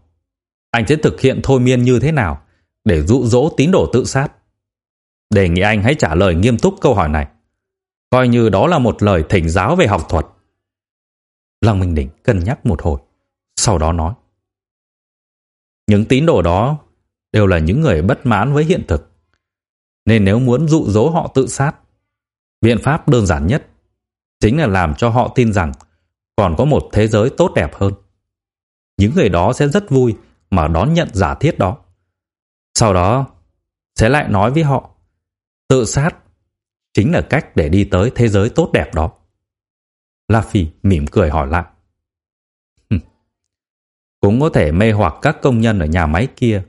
anh sẽ thực hiện thôi miên như thế nào để dụ dỗ tín đồ tự sát? Đề nghị anh hãy trả lời nghiêm túc câu hỏi này. Coi như đó là một lời thỉnh giáo về học thuật. Lăng Minh Đỉnh cân nhắc một hồi, sau đó nói. Những tín đồ đó đều là những người bất mãn với hiện thực. Nên nếu muốn dụ dỗ họ tự sát, biện pháp đơn giản nhất chính là làm cho họ tin rằng còn có một thế giới tốt đẹp hơn. Những người đó sẽ rất vui mà đón nhận giả thiết đó. Sau đó, sẽ lại nói với họ, tự sát chính là cách để đi tới thế giới tốt đẹp đó. La Phi mỉm cười hỏi lại. Cũng có thể mê hoặc các công nhân ở nhà máy kia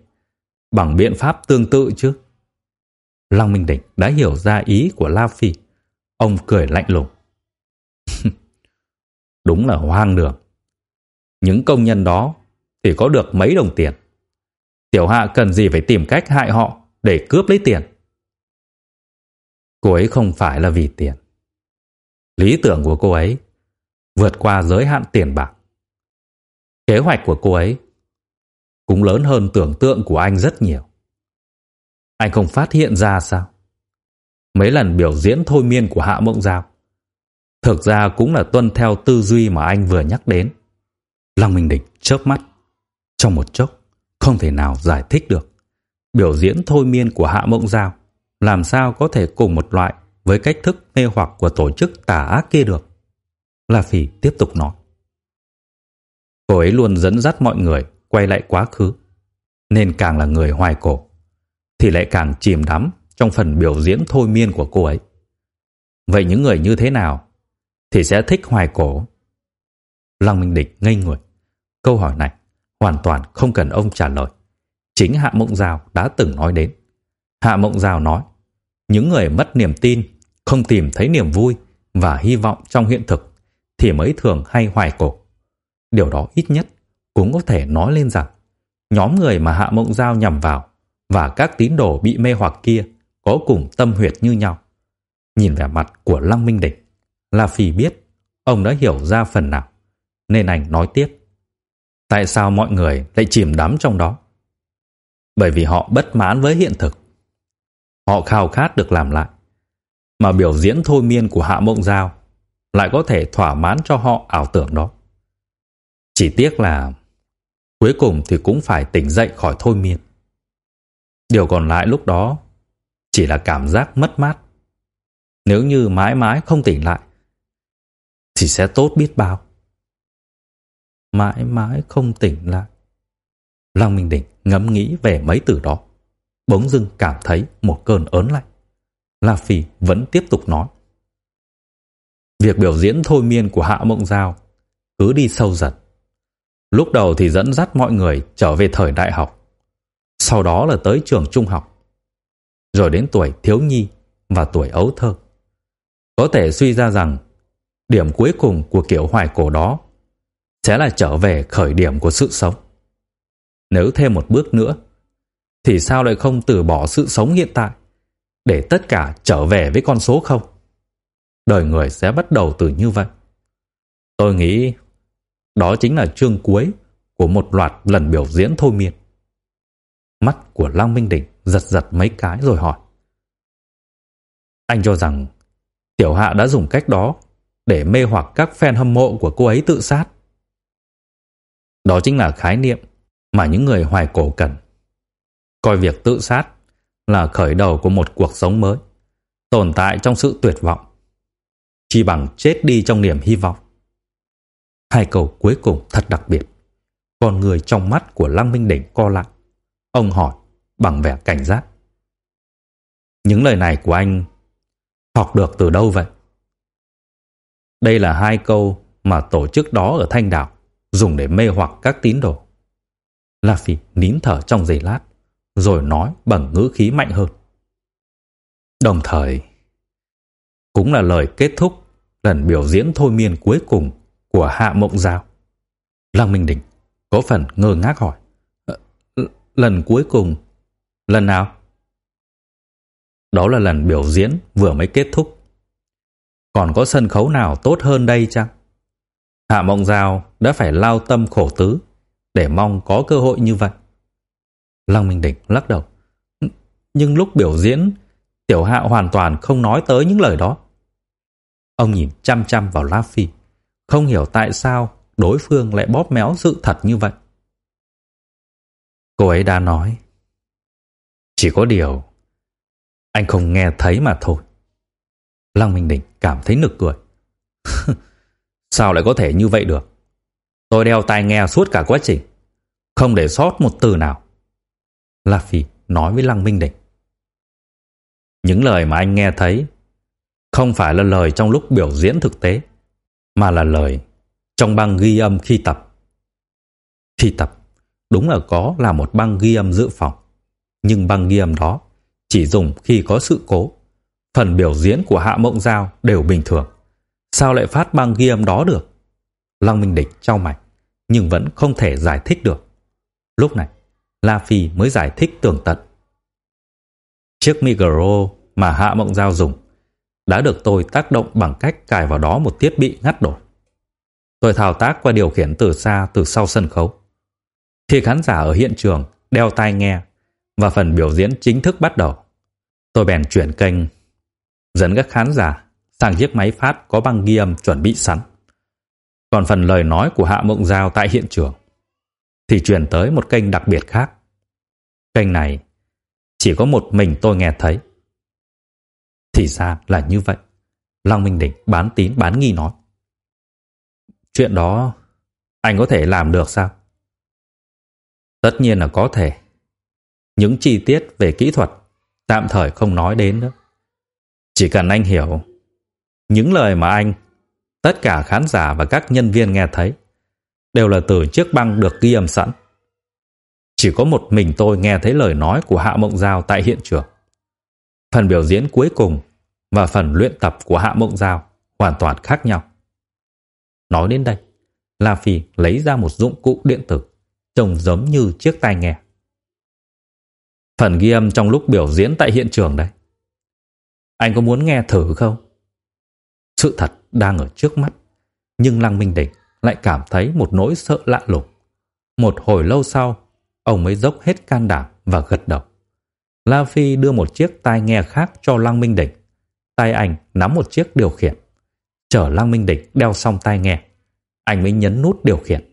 bằng biện pháp tương tự chứ. Lăng Minh Đỉnh đã hiểu ra ý của La Phi. Ông cười lạnh lùng. [laughs] Đúng là hoang đường. Những công nhân đó thì có được mấy đồng tiền. Tiểu Hạ cần gì phải tìm cách hại họ để cướp lấy tiền. Cô ấy không phải là vì tiền. Lý tưởng của cô ấy vượt qua giới hạn tiền bạc. Kế hoạch của cô ấy cũng lớn hơn tưởng tượng của anh rất nhiều. Anh không phát hiện ra sao? Mấy lần biểu diễn thôi miên của Hạ Mộng Giao thực ra cũng là tuân theo tư duy mà anh vừa nhắc đến. Lăng Minh Địch chớp mắt. Trong một chốc, không thể nào giải thích được. Biểu diễn thôi miên của Hạ Mộng Giao làm sao có thể cùng một loại với cách thức mê hoặc của tổ chức tà ác kia được. La Phỉ tiếp tục nói. Cô ấy luôn dẫn dắt mọi người quay lại quá khứ, nên càng là người hoài cổ, thì lại càng chìm đắm trong phần biểu diễn thôi miên của cô ấy. Vậy những người như thế nào thì sẽ thích hoài cổ? Lăng Minh Địch ngây người. Câu hỏi này hoàn toàn không cần ông trả lời. Chính Hạ Mộng Giao đã từng nói đến. Hạ Mộng Giao nói, những người mất niềm tin, không tìm thấy niềm vui và hy vọng trong hiện thực thì mới thường hay hoài cổ. Điều đó ít nhất cũng có thể nói lên rằng nhóm người mà Hạ Mộng Giao nhằm vào và các tín đồ bị mê hoặc kia có cùng tâm huyệt như nhau. Nhìn vẻ mặt của Lăng Minh Địch, La Phi biết ông đã hiểu ra phần nào, nên anh nói tiếp. Tại sao mọi người lại chìm đắm trong đó? Bởi vì họ bất mãn với hiện thực. Họ khao khát được làm lại. Mà biểu diễn thôi miên của Hạ Mộng Giao lại có thể thỏa mãn cho họ ảo tưởng đó. Chỉ tiếc là cuối cùng thì cũng phải tỉnh dậy khỏi thôi miên. Điều còn lại lúc đó chỉ là cảm giác mất mát. Nếu như mãi mãi không tỉnh lại, thì sẽ tốt biết bao. Mãi mãi không tỉnh lại. Lăng Minh Đỉnh ngẫm nghĩ về mấy từ đó. Bỗng dưng cảm thấy một cơn ớn lạnh. La Phi vẫn tiếp tục nói. Việc biểu diễn thôi miên của Hạ Mộng Giao cứ đi sâu dần. Lúc đầu thì dẫn dắt mọi người trở về thời đại học. Sau đó là tới trường trung học. Rồi đến tuổi thiếu nhi và tuổi ấu thơ. Có thể suy ra rằng điểm cuối cùng của kiểu hoài cổ đó sẽ là trở về khởi điểm của sự sống. Nếu thêm một bước nữa, thì sao lại không từ bỏ sự sống hiện tại để tất cả trở về với con số không? Đời người sẽ bắt đầu từ như vậy. Tôi nghĩ đó chính là chương cuối của một loạt lần biểu diễn thôi miên. Mắt của Lăng Minh Đỉnh giật giật mấy cái rồi hỏi. Anh cho rằng Tiểu Hạ đã dùng cách đó để mê hoặc các fan hâm mộ của cô ấy tự sát. Đó chính là khái niệm mà những người hoài cổ cần. Coi việc tự sát là khởi đầu của một cuộc sống mới, tồn tại trong sự tuyệt vọng, chỉ bằng chết đi trong niềm hy vọng. Hai câu cuối cùng thật đặc biệt. Con người trong mắt của Lăng Minh Đỉnh co lại. Ông hỏi bằng vẻ cảnh giác. Những lời này của anh học được từ đâu vậy? Đây là hai câu mà tổ chức đó ở Thanh Đảo dùng để mê hoặc các tín đồ. La Phi nín thở trong giây lát, rồi nói bằng ngữ khí mạnh hơn. Đồng thời, cũng là lời kết thúc lần biểu diễn thôi miên cuối cùng của Hạ Mộng Giao. Lăng Minh Đình có phần ngơ ngác hỏi. Ờ, lần cuối cùng, lần nào? Đó là lần biểu diễn vừa mới kết thúc. Còn có sân khấu nào tốt hơn đây chăng? Hạ Mộng Giao đã phải lao tâm khổ tứ để mong có cơ hội như vậy. Lăng Minh Đỉnh lắc đầu. Nhưng lúc biểu diễn, Tiểu Hạ hoàn toàn không nói tới những lời đó. Ông nhìn chăm chăm vào La Phi, không hiểu tại sao đối phương lại bóp méo sự thật như vậy. Cô ấy đã nói, chỉ có điều anh không nghe thấy mà thôi. Lăng Minh Đình cảm thấy nực cười. [laughs] Sao lại có thể như vậy được? Tôi đeo tai nghe suốt cả quá trình. Không để sót một từ nào. La Phi nói với Lăng Minh Đình. Những lời mà anh nghe thấy không phải là lời trong lúc biểu diễn thực tế, mà là lời trong băng ghi âm khi tập. Khi tập, đúng là có là một băng ghi âm dự phòng, nhưng băng ghi âm đó chỉ dùng khi có sự cố. Phần biểu diễn của Hạ Mộng Giao đều bình thường. Sao lại phát băng ghi âm đó được? Lăng Minh Địch trao mày, nhưng vẫn không thể giải thích được. Lúc này, La Phi mới giải thích tường tận. Chiếc micro mà Hạ Mộng Giao dùng đã được tôi tác động bằng cách cài vào đó một thiết bị ngắt đổi. Tôi thao tác qua điều khiển từ xa từ sau sân khấu. Khi khán giả ở hiện trường đeo tai nghe và phần biểu diễn chính thức bắt đầu, tôi bèn chuyển kênh dẫn các khán giả sang chiếc máy phát có băng ghi âm chuẩn bị sẵn. Còn phần lời nói của Hạ Mộng Giao tại hiện trường thì chuyển tới một kênh đặc biệt khác. Kênh này chỉ có một mình tôi nghe thấy. Thì ra là như vậy. Lăng Minh Đỉnh bán tín bán nghi nói. Chuyện đó anh có thể làm được sao? Tất nhiên là có thể. Những chi tiết về kỹ thuật tạm thời không nói đến nữa. Chỉ cần anh hiểu những lời mà anh, tất cả khán giả và các nhân viên nghe thấy đều là từ chiếc băng được ghi âm sẵn. Chỉ có một mình tôi nghe thấy lời nói của Hạ Mộng Giao tại hiện trường. Phần biểu diễn cuối cùng và phần luyện tập của Hạ Mộng Giao hoàn toàn khác nhau. Nói đến đây, La Phi lấy ra một dụng cụ điện tử trông giống như chiếc tai nghe. Phần ghi âm trong lúc biểu diễn tại hiện trường đấy. Anh có muốn nghe thử không? Sự thật đang ở trước mắt, nhưng Lăng Minh Đỉnh lại cảm thấy một nỗi sợ lạ lùng. Một hồi lâu sau, ông mới dốc hết can đảm và gật đầu. La Phi đưa một chiếc tai nghe khác cho Lăng Minh Đỉnh. Tay anh nắm một chiếc điều khiển. Chở Lăng Minh Đỉnh đeo xong tai nghe. Anh mới nhấn nút điều khiển.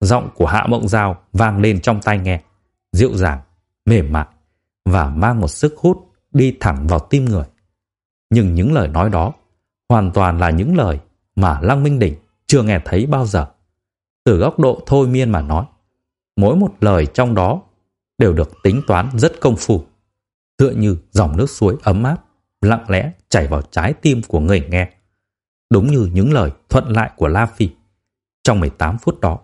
Giọng của Hạ Mộng Giao vang lên trong tai nghe. Dịu dàng, mềm mại và mang một sức hút đi thẳng vào tim người. Nhưng những lời nói đó hoàn toàn là những lời mà Lăng Minh Đỉnh chưa nghe thấy bao giờ. Từ góc độ thôi miên mà nói, mỗi một lời trong đó đều được tính toán rất công phu, tựa như dòng nước suối ấm áp, lặng lẽ chảy vào trái tim của người nghe. Đúng như những lời thuận lại của La Phi. Trong 18 phút đó,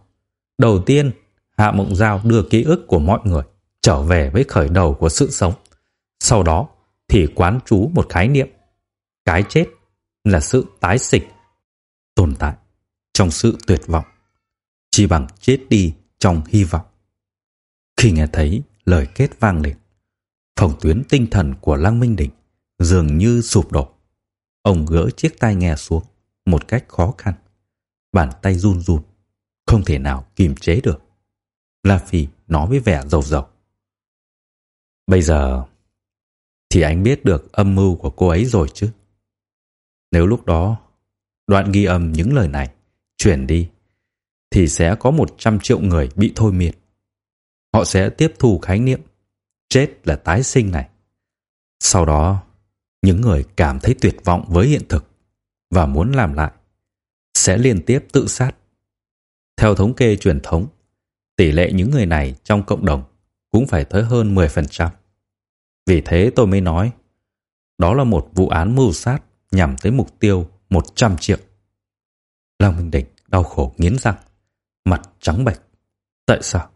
đầu tiên Hạ Mộng Giao đưa ký ức của mọi người trở về với khởi đầu của sự sống. Sau đó thì quán trú một khái niệm. Cái chết là sự tái sinh, tồn tại trong sự tuyệt vọng, chỉ bằng chết đi trong hy vọng. Khi nghe thấy lời kết vang lên, phòng tuyến tinh thần của Lăng Minh Đình dường như sụp đổ. Ông gỡ chiếc tai nghe xuống một cách khó khăn. Bàn tay run run, không thể nào kìm chế được. La Phi nói với vẻ rầu rầu. Bây giờ thì anh biết được âm mưu của cô ấy rồi chứ. Nếu lúc đó đoạn ghi âm những lời này chuyển đi thì sẽ có 100 triệu người bị thôi miên. Họ sẽ tiếp thu khái niệm chết là tái sinh này. Sau đó, những người cảm thấy tuyệt vọng với hiện thực và muốn làm lại sẽ liên tiếp tự sát. Theo thống kê truyền thống, tỷ lệ những người này trong cộng đồng cũng phải tới hơn 10%. Vì thế tôi mới nói, đó là một vụ án mưu sát nhằm tới mục tiêu 100 triệu. Lăng Minh Định đau khổ nghiến răng, mặt trắng bệch. Tại sao?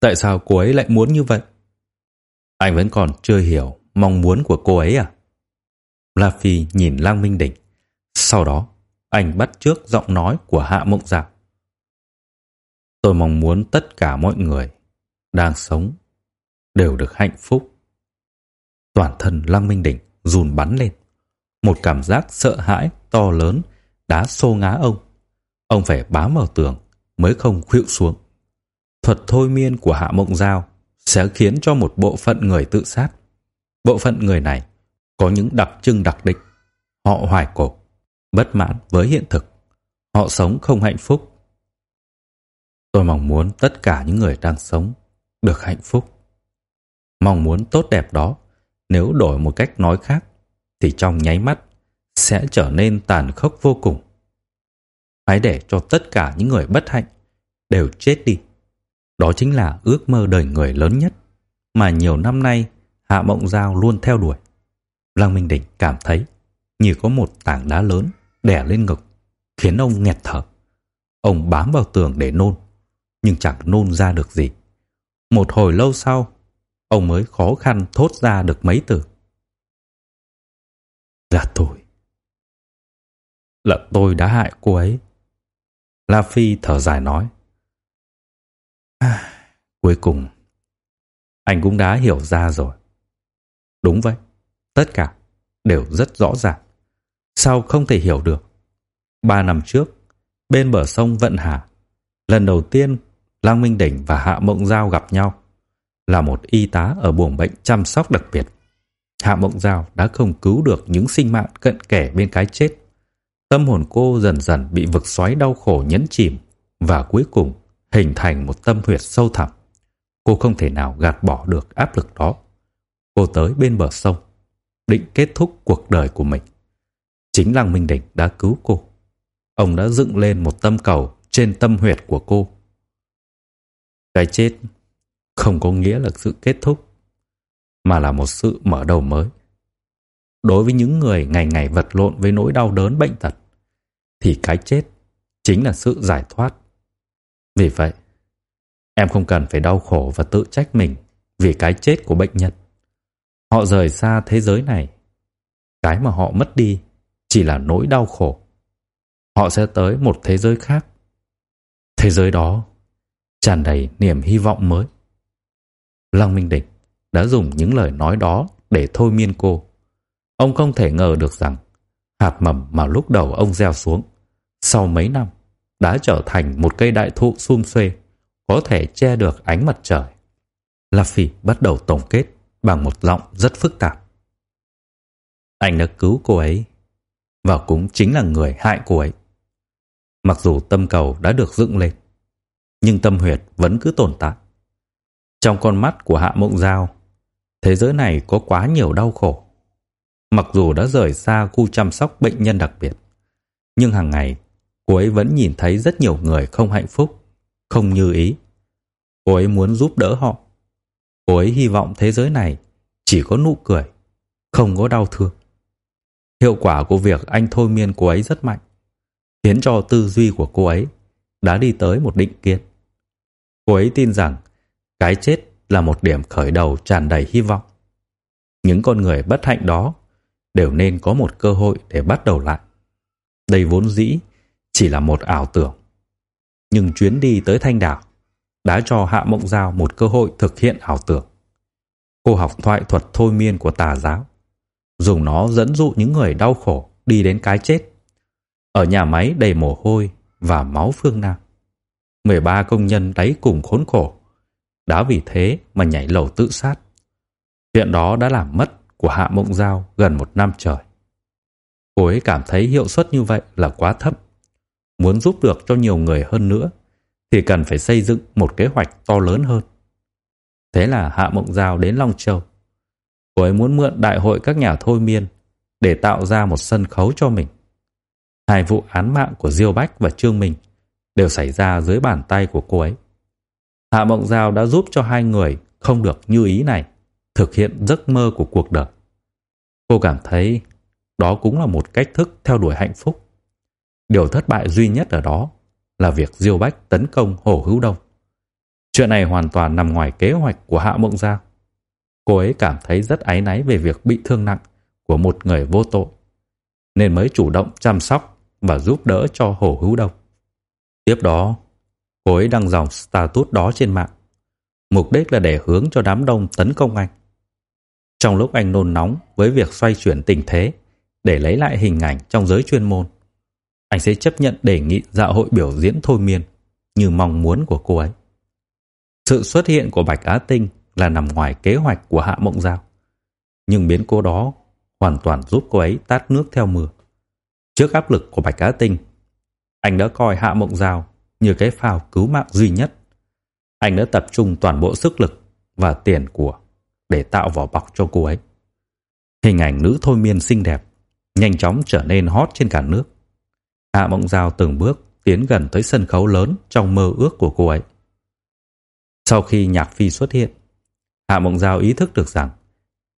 Tại sao cô ấy lại muốn như vậy? Anh vẫn còn chưa hiểu mong muốn của cô ấy à? La Phi nhìn Lang Minh Đỉnh. Sau đó, anh bắt trước giọng nói của Hạ Mộng Dạ. Tôi mong muốn tất cả mọi người đang sống đều được hạnh phúc. Toàn thân Lăng Minh Đỉnh run bắn lên. Một cảm giác sợ hãi to lớn đã xô ngá ông. Ông phải bám vào tường mới không khuỵu xuống. Thuật thôi miên của Hạ Mộng Giao sẽ khiến cho một bộ phận người tự sát. Bộ phận người này có những đặc trưng đặc định. Họ hoài cổ, bất mãn với hiện thực. Họ sống không hạnh phúc. Tôi mong muốn tất cả những người đang sống được hạnh phúc. Mong muốn tốt đẹp đó, nếu đổi một cách nói khác, thì trong nháy mắt sẽ trở nên tàn khốc vô cùng. Hãy để cho tất cả những người bất hạnh đều chết đi. Đó chính là ước mơ đời người lớn nhất mà nhiều năm nay Hạ Mộng Giao luôn theo đuổi. Lăng Minh Đỉnh cảm thấy như có một tảng đá lớn đè lên ngực, khiến ông nghẹt thở. Ông bám vào tường để nôn, nhưng chẳng nôn ra được gì. Một hồi lâu sau, ông mới khó khăn thốt ra được mấy từ. Là tôi. Là tôi đã hại cô ấy. La Phi thở dài nói. À, cuối cùng, anh cũng đã hiểu ra rồi. Đúng vậy, tất cả đều rất rõ ràng. Sao không thể hiểu được? Ba năm trước, bên bờ sông Vận Hà, lần đầu tiên Lăng Minh Đỉnh và Hạ Mộng Giao gặp nhau là một y tá ở buồng bệnh chăm sóc đặc biệt. Hạ Mộng Giao đã không cứu được những sinh mạng cận kề bên cái chết. Tâm hồn cô dần dần bị vực xoáy đau khổ nhấn chìm và cuối cùng hình thành một tâm huyệt sâu thẳm. Cô không thể nào gạt bỏ được áp lực đó. Cô tới bên bờ sông, định kết thúc cuộc đời của mình. Chính Lăng Minh Đỉnh đã cứu cô. Ông đã dựng lên một tâm cầu trên tâm huyệt của cô. Cái chết không có nghĩa là sự kết thúc, mà là một sự mở đầu mới. Đối với những người ngày ngày vật lộn với nỗi đau đớn bệnh tật, thì cái chết chính là sự giải thoát. Vì vậy, em không cần phải đau khổ và tự trách mình vì cái chết của bệnh nhân. Họ rời xa thế giới này. Cái mà họ mất đi chỉ là nỗi đau khổ. Họ sẽ tới một thế giới khác. Thế giới đó tràn đầy niềm hy vọng mới. Lăng Minh Địch đã dùng những lời nói đó để thôi miên cô. Ông không thể ngờ được rằng hạt mầm mà lúc đầu ông gieo xuống sau mấy năm đã trở thành một cây đại thụ sum xuê, có thể che được ánh mặt trời. La Phi bắt đầu tổng kết bằng một giọng rất phức tạp. Anh đã cứu cô ấy và cũng chính là người hại cô ấy. Mặc dù tâm cầu đã được dựng lên, nhưng tâm huyệt vẫn cứ tồn tại. Trong con mắt của Hạ Mộng Giao, thế giới này có quá nhiều đau khổ. Mặc dù đã rời xa khu chăm sóc bệnh nhân đặc biệt, nhưng hàng ngày cô ấy vẫn nhìn thấy rất nhiều người không hạnh phúc, không như ý. Cô ấy muốn giúp đỡ họ. Cô ấy hy vọng thế giới này chỉ có nụ cười, không có đau thương. Hiệu quả của việc anh thôi miên cô ấy rất mạnh, khiến cho tư duy của cô ấy đã đi tới một định kiến. Cô ấy tin rằng cái chết là một điểm khởi đầu tràn đầy hy vọng. Những con người bất hạnh đó đều nên có một cơ hội để bắt đầu lại. Đây vốn dĩ chỉ là một ảo tưởng. Nhưng chuyến đi tới Thanh Đảo đã cho Hạ Mộng Giao một cơ hội thực hiện ảo tưởng. Cô học thoại thuật thôi miên của tà giáo, dùng nó dẫn dụ những người đau khổ đi đến cái chết. Ở nhà máy đầy mồ hôi và máu phương Nam. 13 công nhân đáy cùng khốn khổ, đã vì thế mà nhảy lầu tự sát. Chuyện đó đã làm mất của Hạ Mộng Giao gần một năm trời. Cô ấy cảm thấy hiệu suất như vậy là quá thấp. Muốn giúp được cho nhiều người hơn nữa thì cần phải xây dựng một kế hoạch to lớn hơn. Thế là Hạ Mộng Giao đến Long Châu. Cô ấy muốn mượn đại hội các nhà thôi miên để tạo ra một sân khấu cho mình. Hai vụ án mạng của Diêu Bách và Trương Minh đều xảy ra dưới bàn tay của cô ấy. Hạ Mộng Giao đã giúp cho hai người không được như ý này thực hiện giấc mơ của cuộc đời. Cô cảm thấy đó cũng là một cách thức theo đuổi hạnh phúc. Điều thất bại duy nhất ở đó là việc Diêu Bách tấn công Hồ Hữu Đông. Chuyện này hoàn toàn nằm ngoài kế hoạch của Hạ Mộng Giao. Cô ấy cảm thấy rất áy náy về việc bị thương nặng của một người vô tội, nên mới chủ động chăm sóc và giúp đỡ cho Hồ Hữu Đông. Tiếp đó, cô ấy đăng dòng status đó trên mạng. Mục đích là để hướng cho đám đông tấn công anh. Trong lúc anh nôn nóng với việc xoay chuyển tình thế để lấy lại hình ảnh trong giới chuyên môn, anh sẽ chấp nhận đề nghị dạ hội biểu diễn thôi miên như mong muốn của cô ấy. Sự xuất hiện của Bạch Á Tinh là nằm ngoài kế hoạch của Hạ Mộng Giao. Nhưng biến cố đó hoàn toàn giúp cô ấy tát nước theo mưa. Trước áp lực của Bạch Á Tinh, anh đã coi Hạ Mộng Giao như cái phao cứu mạng duy nhất. Anh đã tập trung toàn bộ sức lực và tiền của để tạo vỏ bọc cho cô ấy. Hình ảnh nữ thôi miên xinh đẹp nhanh chóng trở nên hot trên cả nước. Hạ Mộng Giao từng bước tiến gần tới sân khấu lớn trong mơ ước của cô ấy. Sau khi Nhạc Phi xuất hiện, Hạ Mộng Giao ý thức được rằng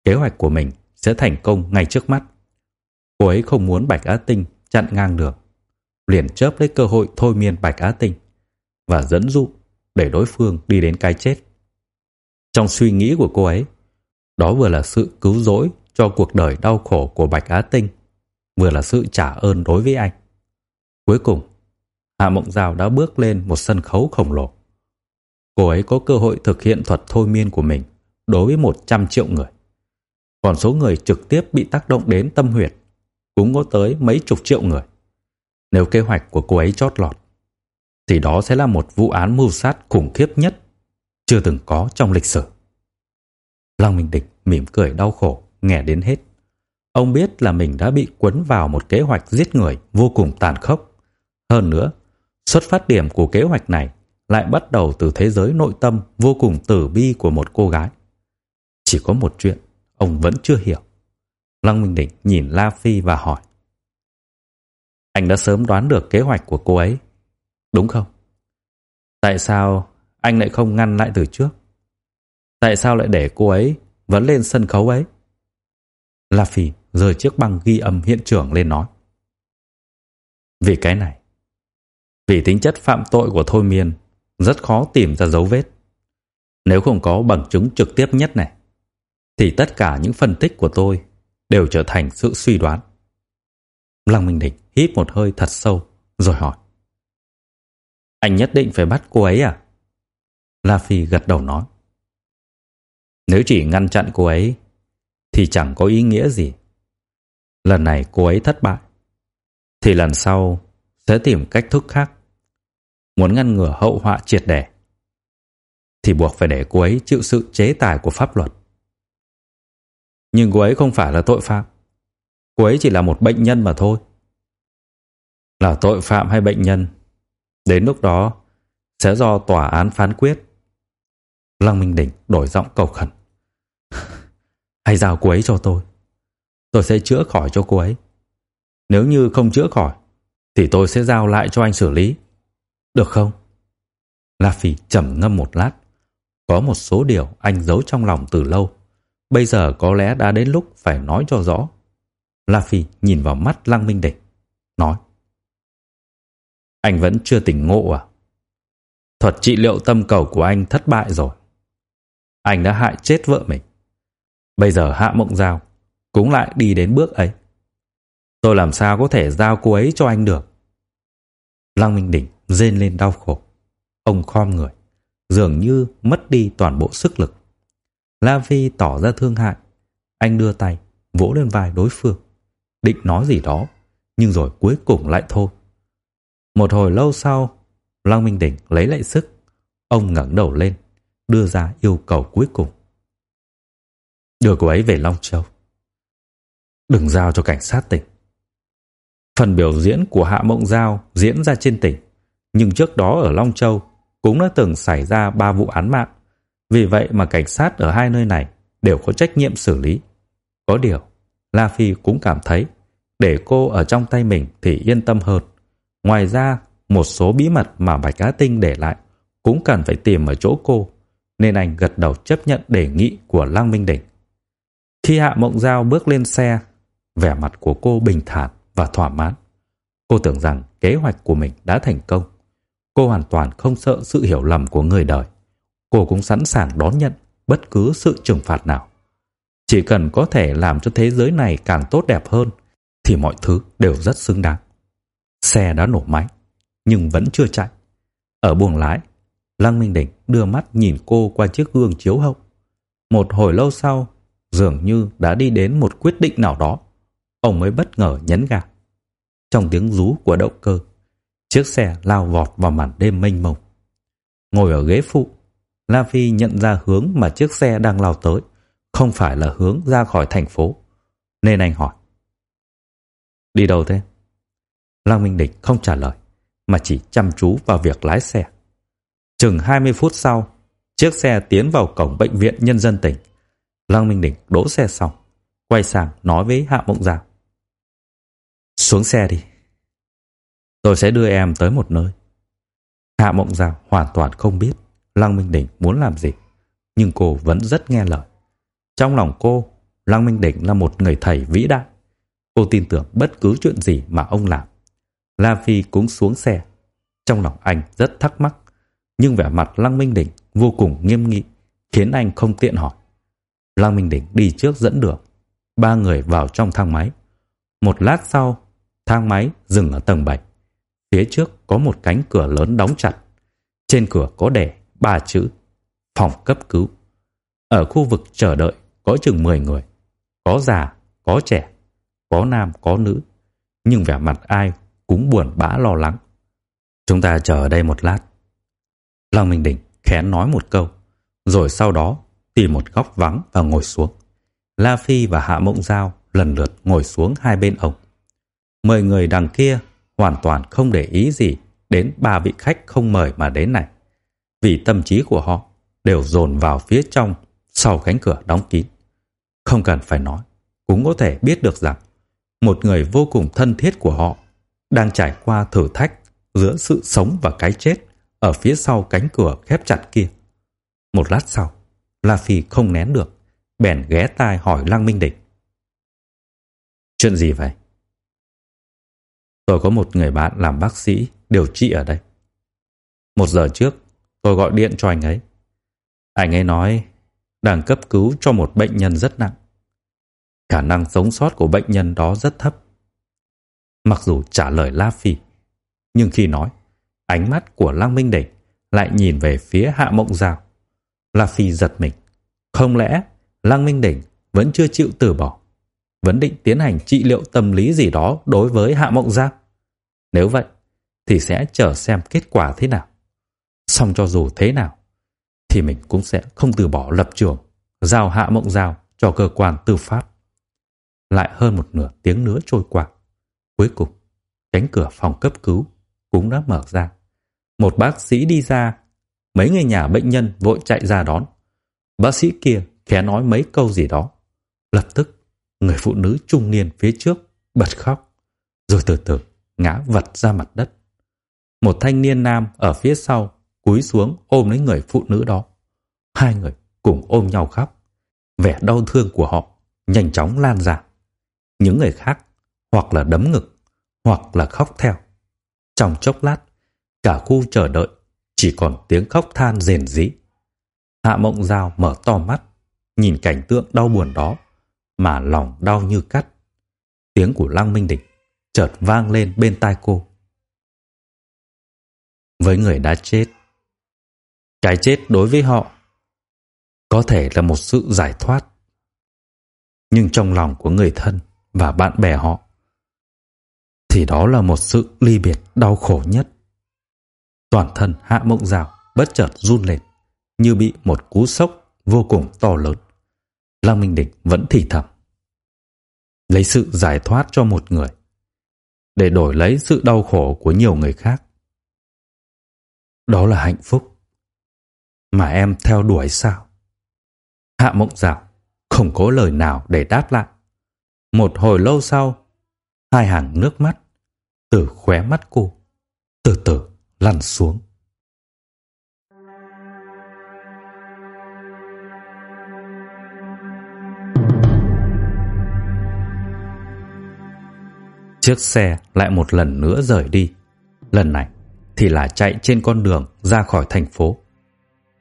kế hoạch của mình sẽ thành công ngay trước mắt. Cô ấy không muốn Bạch Á Tinh chặn ngang được, liền chớp lấy cơ hội thôi miên Bạch Á Tinh và dẫn dụ để đối phương đi đến cái chết. Trong suy nghĩ của cô ấy, đó vừa là sự cứu rỗi cho cuộc đời đau khổ của Bạch Á Tinh, vừa là sự trả ơn đối với anh. Cuối cùng, Hạ Mộng Giao đã bước lên một sân khấu khổng lồ. Cô ấy có cơ hội thực hiện thuật thôi miên của mình đối với 100 triệu người. Còn số người trực tiếp bị tác động đến tâm huyệt cũng có tới mấy chục triệu người. Nếu kế hoạch của cô ấy chót lọt, thì đó sẽ là một vụ án mưu sát khủng khiếp nhất chưa từng có trong lịch sử. Lăng Minh Địch mỉm cười đau khổ, nghe đến hết. Ông biết là mình đã bị cuốn vào một kế hoạch giết người vô cùng tàn khốc. Hơn nữa, xuất phát điểm của kế hoạch này lại bắt đầu từ thế giới nội tâm vô cùng tử bi của một cô gái. Chỉ có một chuyện ông vẫn chưa hiểu. Lăng Minh Định nhìn La Phi và hỏi. Anh đã sớm đoán được kế hoạch của cô ấy, đúng không? Tại sao anh lại không ngăn lại từ trước? Tại sao lại để cô ấy vẫn lên sân khấu ấy? La Phi rời chiếc băng ghi âm hiện trường lên nói. Vì cái này, vì tính chất phạm tội của Thôi Miên rất khó tìm ra dấu vết. Nếu không có bằng chứng trực tiếp nhất này, thì tất cả những phân tích của tôi đều trở thành sự suy đoán. Lăng Minh Địch hít một hơi thật sâu rồi hỏi. Anh nhất định phải bắt cô ấy à? La Phi gật đầu nói. Nếu chỉ ngăn chặn cô ấy thì chẳng có ý nghĩa gì. Lần này cô ấy thất bại thì lần sau sẽ tìm cách thức khác. Muốn ngăn ngừa hậu họa triệt để thì buộc phải để cô ấy chịu sự chế tài của pháp luật. Nhưng cô ấy không phải là tội phạm. Cô ấy chỉ là một bệnh nhân mà thôi. Là tội phạm hay bệnh nhân, đến lúc đó sẽ do tòa án phán quyết. Lăng Minh Đỉnh đổi giọng cầu khẩn. [laughs] Hãy giao cô ấy cho tôi. Tôi sẽ chữa khỏi cho cô ấy. Nếu như không chữa khỏi, thì tôi sẽ giao lại cho anh xử lý. Được không? La Phi trầm ngâm một lát. Có một số điều anh giấu trong lòng từ lâu. Bây giờ có lẽ đã đến lúc phải nói cho rõ. La Phi nhìn vào mắt Lăng Minh Địch, nói. Anh vẫn chưa tỉnh ngộ à? Thuật trị liệu tâm cầu của anh thất bại rồi. Anh đã hại chết vợ mình. Bây giờ Hạ Mộng Giao cũng lại đi đến bước ấy. Tôi làm sao có thể giao cô ấy cho anh được? Lăng Minh Đỉnh rên lên đau khổ. Ông khom người, dường như mất đi toàn bộ sức lực. La Vi tỏ ra thương hại. Anh đưa tay, vỗ lên vai đối phương. Định nói gì đó, nhưng rồi cuối cùng lại thôi. Một hồi lâu sau, Lăng Minh Đỉnh lấy lại sức. Ông ngẩng đầu lên, đưa ra yêu cầu cuối cùng. Đưa cô ấy về Long Châu. Đừng giao cho cảnh sát tỉnh. Phần biểu diễn của Hạ Mộng Giao diễn ra trên tỉnh, nhưng trước đó ở Long Châu cũng đã từng xảy ra ba vụ án mạng. Vì vậy mà cảnh sát ở hai nơi này đều có trách nhiệm xử lý. Có điều, La Phi cũng cảm thấy để cô ở trong tay mình thì yên tâm hơn. Ngoài ra, một số bí mật mà Bạch Á Tinh để lại cũng cần phải tìm ở chỗ cô, nên anh gật đầu chấp nhận đề nghị của Lăng Minh Đỉnh. Khi Hạ Mộng Giao bước lên xe, vẻ mặt của cô bình thản và thỏa mãn. Cô tưởng rằng kế hoạch của mình đã thành công. Cô hoàn toàn không sợ sự hiểu lầm của người đời. Cô cũng sẵn sàng đón nhận bất cứ sự trừng phạt nào. Chỉ cần có thể làm cho thế giới này càng tốt đẹp hơn thì mọi thứ đều rất xứng đáng. Xe đã nổ máy, nhưng vẫn chưa chạy. Ở buồng lái, Lăng Minh Đỉnh đưa mắt nhìn cô qua chiếc gương chiếu hậu. Một hồi lâu sau, dường như đã đi đến một quyết định nào đó. Ông mới bất ngờ nhấn ga. Trong tiếng rú của động cơ, chiếc xe lao vọt vào màn đêm mênh mông. Ngồi ở ghế phụ, La Phi nhận ra hướng mà chiếc xe đang lao tới, không phải là hướng ra khỏi thành phố. Nên anh hỏi. Đi đâu thế? Lăng Minh Địch không trả lời, mà chỉ chăm chú vào việc lái xe. Chừng 20 phút sau, chiếc xe tiến vào cổng bệnh viện nhân dân tỉnh. Lăng Minh Địch đỗ xe xong, quay sang nói với Hạ Mộng Giao. Xuống xe đi. Tôi sẽ đưa em tới một nơi. Hạ Mộng Giao hoàn toàn không biết Lăng Minh Đỉnh muốn làm gì, nhưng cô vẫn rất nghe lời. Trong lòng cô, Lăng Minh Đỉnh là một người thầy vĩ đại. Cô tin tưởng bất cứ chuyện gì mà ông làm. La Phi cũng xuống xe. Trong lòng anh rất thắc mắc, nhưng vẻ mặt Lăng Minh Đỉnh vô cùng nghiêm nghị, khiến anh không tiện hỏi. Lăng Minh Đỉnh đi trước dẫn đường. Ba người vào trong thang máy. Một lát sau, thang máy dừng ở tầng 7. Phía trước có một cánh cửa lớn đóng chặt. Trên cửa có đề ba chữ phòng cấp cứu. Ở khu vực chờ đợi có chừng 10 người. Có già, có trẻ, có nam, có nữ. Nhưng vẻ mặt ai cũng buồn bã lo lắng. Chúng ta chờ ở đây một lát. Long Minh Đỉnh khẽ nói một câu, rồi sau đó tìm một góc vắng và ngồi xuống. La Phi và Hạ Mộng Giao lần lượt ngồi xuống hai bên ông. Mười người đằng kia hoàn toàn không để ý gì đến ba vị khách không mời mà đến này. Vì tâm trí của họ đều dồn vào phía trong sau cánh cửa đóng kín. Không cần phải nói, cũng có thể biết được rằng một người vô cùng thân thiết của họ đang trải qua thử thách giữa sự sống và cái chết ở phía sau cánh cửa khép chặt kia. Một lát sau, La Phi không nén được, bèn ghé tai hỏi Lăng Minh Địch. Chuyện gì vậy? Tôi có một người bạn làm bác sĩ điều trị ở đây. Một giờ trước, tôi gọi điện cho anh ấy. Anh ấy nói đang cấp cứu cho một bệnh nhân rất nặng. Khả năng sống sót của bệnh nhân đó rất thấp. Mặc dù trả lời La Phi, nhưng khi nói, ánh mắt của Lăng Minh Đỉnh lại nhìn về phía Hạ Mộng Giao. La Phi giật mình. Không lẽ Lăng Minh Đỉnh vẫn chưa chịu từ bỏ, vẫn định tiến hành trị liệu tâm lý gì đó đối với Hạ Mộng Giao? Nếu vậy, thì sẽ chờ xem kết quả thế nào. Xong cho dù thế nào, thì mình cũng sẽ không từ bỏ lập trường, giao Hạ Mộng Giao cho cơ quan tư pháp. Lại hơn một nửa tiếng nữa trôi qua. Cuối cùng, cánh cửa phòng cấp cứu cũng đã mở ra. Một bác sĩ đi ra, mấy người nhà bệnh nhân vội chạy ra đón. Bác sĩ kia khẽ nói mấy câu gì đó. Lập tức, người phụ nữ trung niên phía trước bật khóc, rồi từ từ ngã vật ra mặt đất. Một thanh niên nam ở phía sau cúi xuống ôm lấy người phụ nữ đó. Hai người cùng ôm nhau khóc. Vẻ đau thương của họ nhanh chóng lan ra. Những người khác hoặc là đấm ngực, hoặc là khóc theo. Trong chốc lát, cả khu chờ đợi chỉ còn tiếng khóc than rền rĩ. Hạ mộng dao mở to mắt, nhìn cảnh tượng đau buồn đó, mà lòng đau như cắt. Tiếng của Lăng Minh Địch chợt vang lên bên tai cô. Với người đã chết, cái chết đối với họ có thể là một sự giải thoát. Nhưng trong lòng của người thân và bạn bè họ thì đó là một sự ly biệt đau khổ nhất. Toàn thân Hạ Mộng Dao bất chợt run lên, như bị một cú sốc vô cùng to lớn. Lăng Minh Địch vẫn thì thầm. Lấy sự giải thoát cho một người, để đổi lấy sự đau khổ của nhiều người khác. Đó là hạnh phúc. Mà em theo đuổi sao? Hạ Mộng Dạo không có lời nào để đáp lại. Một hồi lâu sau, hai hàng nước mắt từ khóe mắt cô từ từ lăn xuống. Chiếc xe lại một lần nữa rời đi. Lần này thì là chạy trên con đường ra khỏi thành phố.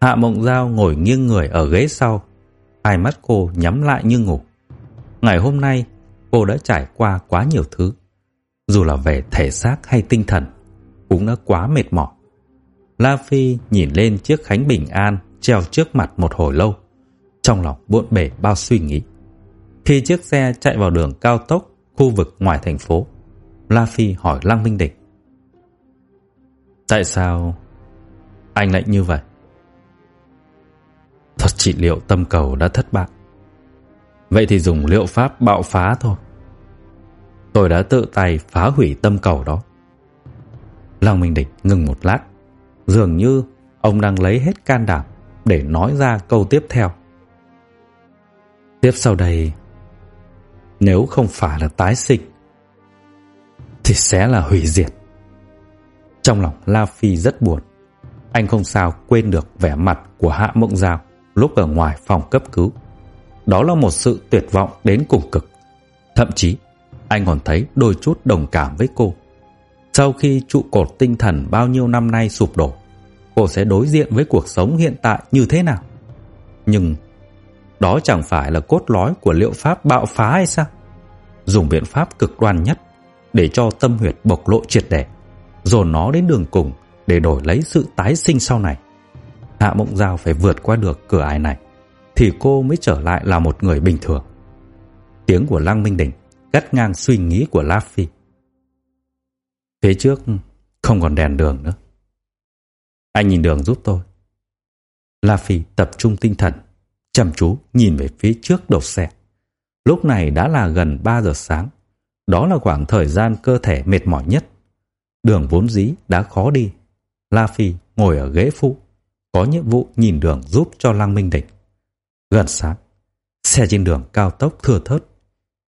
Hạ Mộng Giao ngồi nghiêng người ở ghế sau, hai mắt cô nhắm lại như ngủ. Ngày hôm nay, cô đã trải qua quá nhiều thứ. Dù là về thể xác hay tinh thần, cũng đã quá mệt mỏi. La Phi nhìn lên chiếc khánh bình an treo trước mặt một hồi lâu, trong lòng bộn bể bao suy nghĩ. Khi chiếc xe chạy vào đường cao tốc khu vực ngoài thành phố, La Phi hỏi Lăng Minh Địch. Tại sao anh lại như vậy? Thuật trị liệu tâm cầu đã thất bại. Vậy thì dùng liệu pháp bạo phá thôi. Tôi đã tự tay phá hủy tâm cầu đó. Lăng Minh Địch ngừng một lát. Dường như ông đang lấy hết can đảm để nói ra câu tiếp theo. Tiếp sau đây, nếu không phải là tái sinh, thì sẽ là hủy diệt. Trong lòng La Phi rất buồn. Anh không sao quên được vẻ mặt của Hạ Mộng Giao lúc ở ngoài phòng cấp cứu. Đó là một sự tuyệt vọng đến cùng cực. Thậm chí, anh còn thấy đôi chút đồng cảm với cô. Sau khi trụ cột tinh thần bao nhiêu năm nay sụp đổ, cô sẽ đối diện với cuộc sống hiện tại như thế nào? Nhưng đó chẳng phải là cốt lõi của liệu pháp bạo phá hay sao? Dùng biện pháp cực đoan nhất để cho tâm huyệt bộc lộ triệt để, dồn nó đến đường cùng để đổi lấy sự tái sinh sau này. Hạ Mộng Giao phải vượt qua được cửa ải này, thì cô mới trở lại là một người bình thường. Tiếng của Lăng Minh Đỉnh cắt ngang suy nghĩ của La Phi. Phía trước không còn đèn đường nữa. Anh nhìn đường giúp tôi. La Phi tập trung tinh thần, chăm chú nhìn về phía trước đầu xe. Lúc này đã là gần 3 giờ sáng. Đó là khoảng thời gian cơ thể mệt mỏi nhất. Đường vốn dĩ đã khó đi. La Phi ngồi ở ghế phụ, có nhiệm vụ nhìn đường giúp cho Lăng Minh Địch. Gần sáng, xe trên đường cao tốc thưa thớt,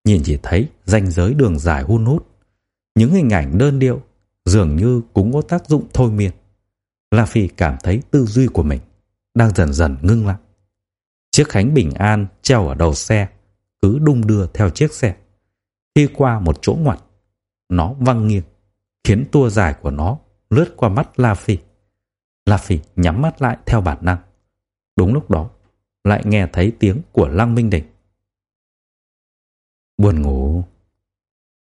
nhìn chỉ thấy ranh giới đường dài hun hút. Những hình ảnh đơn điệu dường như cũng có tác dụng thôi miên. La Phi cảm thấy tư duy của mình đang dần dần ngưng lại. Chiếc khánh bình an treo ở đầu xe cứ đung đưa theo chiếc xe. Khi qua một chỗ ngoặt, nó văng nghiêng, khiến tua dài của nó lướt qua mắt La Phi. La Phi nhắm mắt lại theo bản năng. Đúng lúc đó, lại nghe thấy tiếng của Lăng Minh Đỉnh. Buồn ngủ,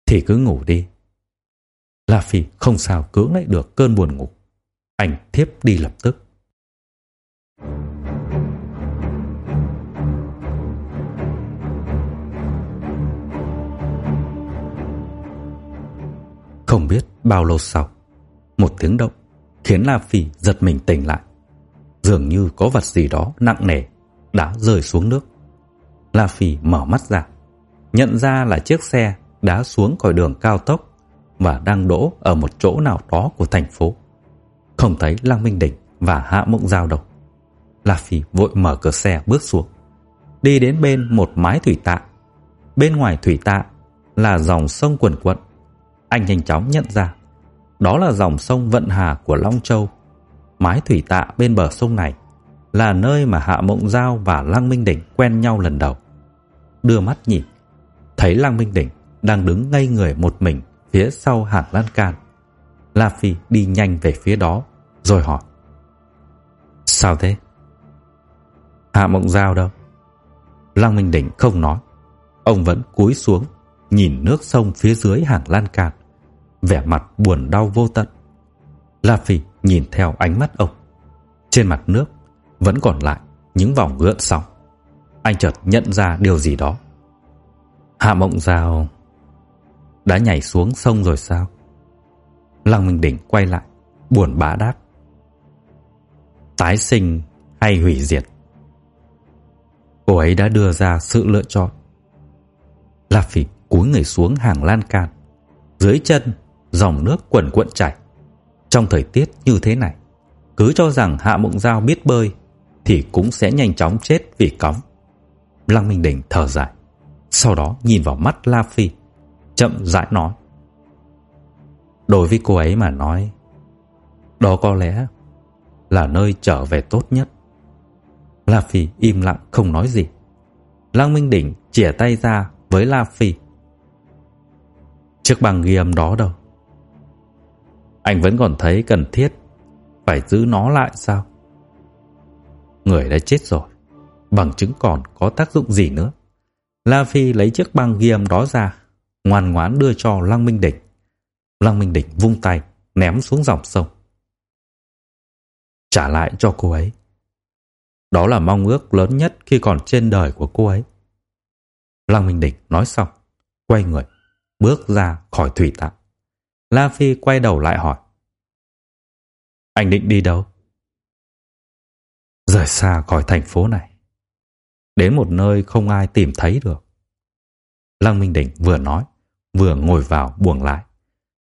thì cứ ngủ đi. La Phi không sao cưỡng lại được cơn buồn ngủ. Anh thiếp đi lập tức. Không biết bao lâu sau, một tiếng động khiến La Phi giật mình tỉnh lại. Dường như có vật gì đó nặng nề đã rơi xuống nước. La Phi mở mắt ra, nhận ra là chiếc xe đã xuống khỏi đường cao tốc và đang đỗ ở một chỗ nào đó của thành phố. Không thấy Lăng Minh Đỉnh và Hạ Mộng Giao đâu. La Phi vội mở cửa xe bước xuống, đi đến bên một mái thủy tạ. Bên ngoài thủy tạ là dòng sông quần quận. Anh nhanh chóng nhận ra, đó là dòng sông Vận Hà của Long Châu. Mái thủy tạ bên bờ sông này là nơi mà Hạ Mộng Giao và Lăng Minh Đỉnh quen nhau lần đầu. Đưa mắt nhìn, thấy Lăng Minh Đỉnh đang đứng ngây người một mình phía sau hàng lan can. La Phi đi nhanh về phía đó, rồi hỏi. Sao thế? Hạ Mộng Giao đâu? Lăng Minh Đỉnh không nói. Ông vẫn cúi xuống, nhìn nước sông phía dưới hàng lan can, vẻ mặt buồn đau vô tận. La Phi nhìn theo ánh mắt ông. Trên mặt nước vẫn còn lại những vòng gợn sóng. Anh chợt nhận ra điều gì đó. Hạ Mộng Giao đã nhảy xuống sông rồi sao? Lăng Minh Đỉnh quay lại, buồn bã đáp. Tái sinh hay hủy diệt Cô ấy đã đưa ra sự lựa chọn La Phi cúi người xuống hàng lan can Dưới chân Dòng nước quần cuộn chảy. Trong thời tiết như thế này, Cứ cho rằng Hạ Mộng Giao biết bơi Thì cũng sẽ nhanh chóng chết vì cóng. Lăng Minh Đình thở dài, Sau đó nhìn vào mắt La Phi, Chậm rãi nói, Đối với cô ấy mà nói, Đó có lẽ Là nơi trở về tốt nhất. La Phi im lặng không nói gì. Lăng Minh Đỉnh chìa tay ra với La Phi. Chiếc bằng ghi âm đó đâu? Anh vẫn còn thấy cần thiết Phải giữ nó lại sao? Người đã chết rồi, Bằng chứng còn có tác dụng gì nữa? La Phi lấy chiếc băng ghi âm đó ra, Ngoan ngoãn đưa cho Lăng Minh Đỉnh Lăng Minh Đỉnh vung tay, Ném xuống dòng sông. Trả lại cho cô ấy. Đó là mong ước lớn nhất Khi còn trên đời của cô ấy. Lăng Minh Đỉnh nói xong, Quay người, Bước ra khỏi thủy tạng. La Phi quay đầu lại hỏi. Anh định đi đâu? Rời xa khỏi thành phố này. Đến một nơi không ai tìm thấy được. Lăng Minh Đỉnh vừa nói, Vừa ngồi vào buồng lái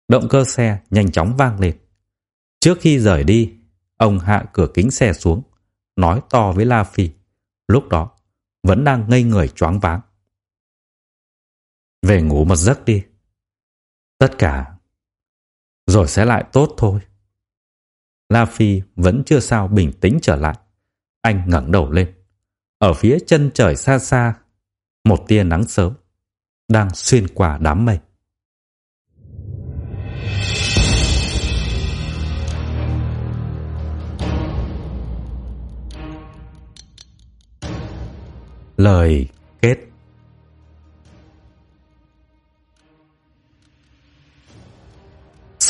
Động cơ xe nhanh chóng vang lên. Trước khi rời đi, Ông hạ cửa kính xe xuống, Nói to với La Phi. Lúc đó, vẫn đang ngây người choáng váng. Về ngủ một giấc đi. Tất cả rồi sẽ lại tốt thôi. La Phi vẫn chưa sao bình tĩnh trở lại. Anh ngẩng đầu lên. Ở phía chân trời xa xa, Một tia nắng sớm Đang xuyên qua đám mây. Lời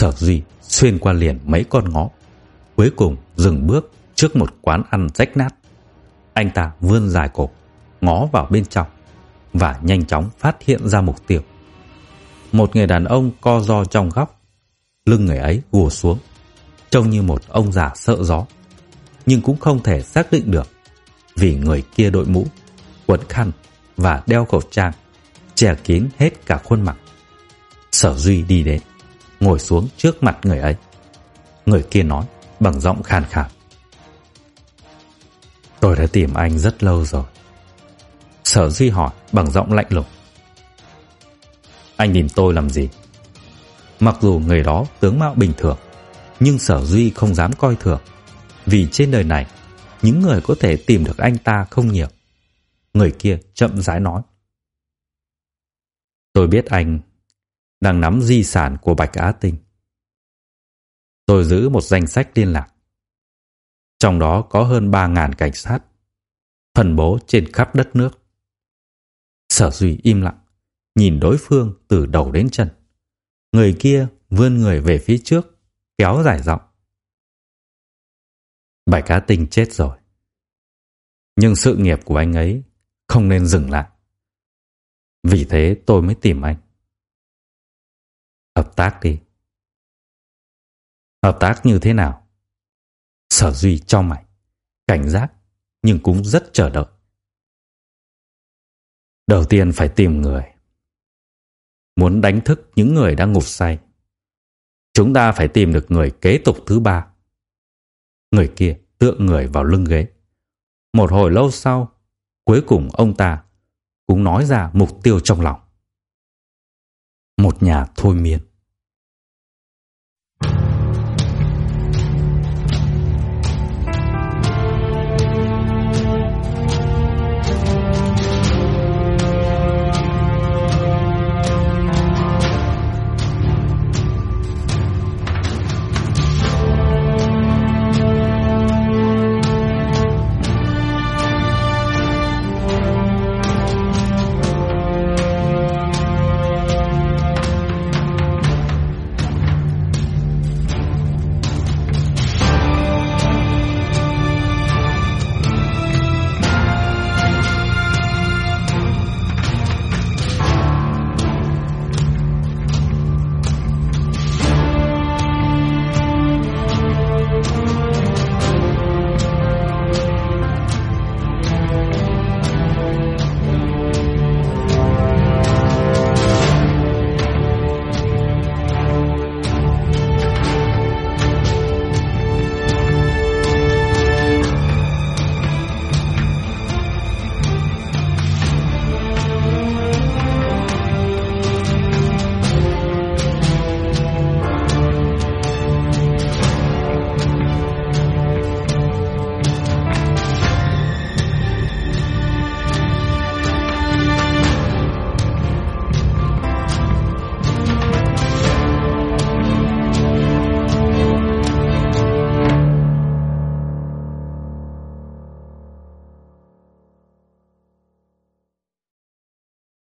Sở Duy xuyên qua liền mấy con ngõ, Cuối cùng dừng bước trước một quán ăn rách nát. Anh ta vươn dài cổ, Ngó vào bên trong Và nhanh chóng phát hiện ra mục tiêu. Một người đàn ông co ro trong góc, Lưng người ấy gùa xuống, Trông như một ông già sợ gió, Nhưng cũng không thể xác định được Vì người kia đội mũ Quấn khăn Và đeo khẩu trang, Che kín hết cả khuôn mặt. Sở Duy đi đến ngồi xuống trước mặt người ấy. Người kia nói bằng giọng khàn khàn. Tôi đã tìm anh rất lâu rồi. Sở Duy hỏi bằng giọng lạnh lùng. Anh tìm tôi làm gì? Mặc dù người đó tướng mạo bình thường, nhưng Sở Duy không dám coi thường. Vì trên đời này, những người có thể tìm được anh ta không nhiều. Người kia chậm rãi nói. Tôi biết anh đang nắm di sản của Bạch Á Tinh. Tôi giữ một danh sách liên lạc. Trong đó có hơn 3.000 cảnh sát, phân bố trên khắp đất nước. Sở Duy im lặng, nhìn đối phương từ đầu đến chân. Người kia vươn người về phía trước, kéo dài giọng. Bạch Á Tinh chết rồi. Nhưng sự nghiệp của anh ấy không nên dừng lại. Vì thế tôi mới tìm anh. Hợp tác đi. Hợp tác như thế nào? Sở Duy cho mày. Cảnh giác, nhưng cũng rất chờ đợi. Đầu tiên phải tìm người. Muốn đánh thức những người đang ngục say. Chúng ta phải tìm được người kế tục thứ ba. Người kia tựa người vào lưng ghế. Một hồi lâu sau, cuối cùng ông ta cũng nói ra mục tiêu trong lòng một nhà thôi miên.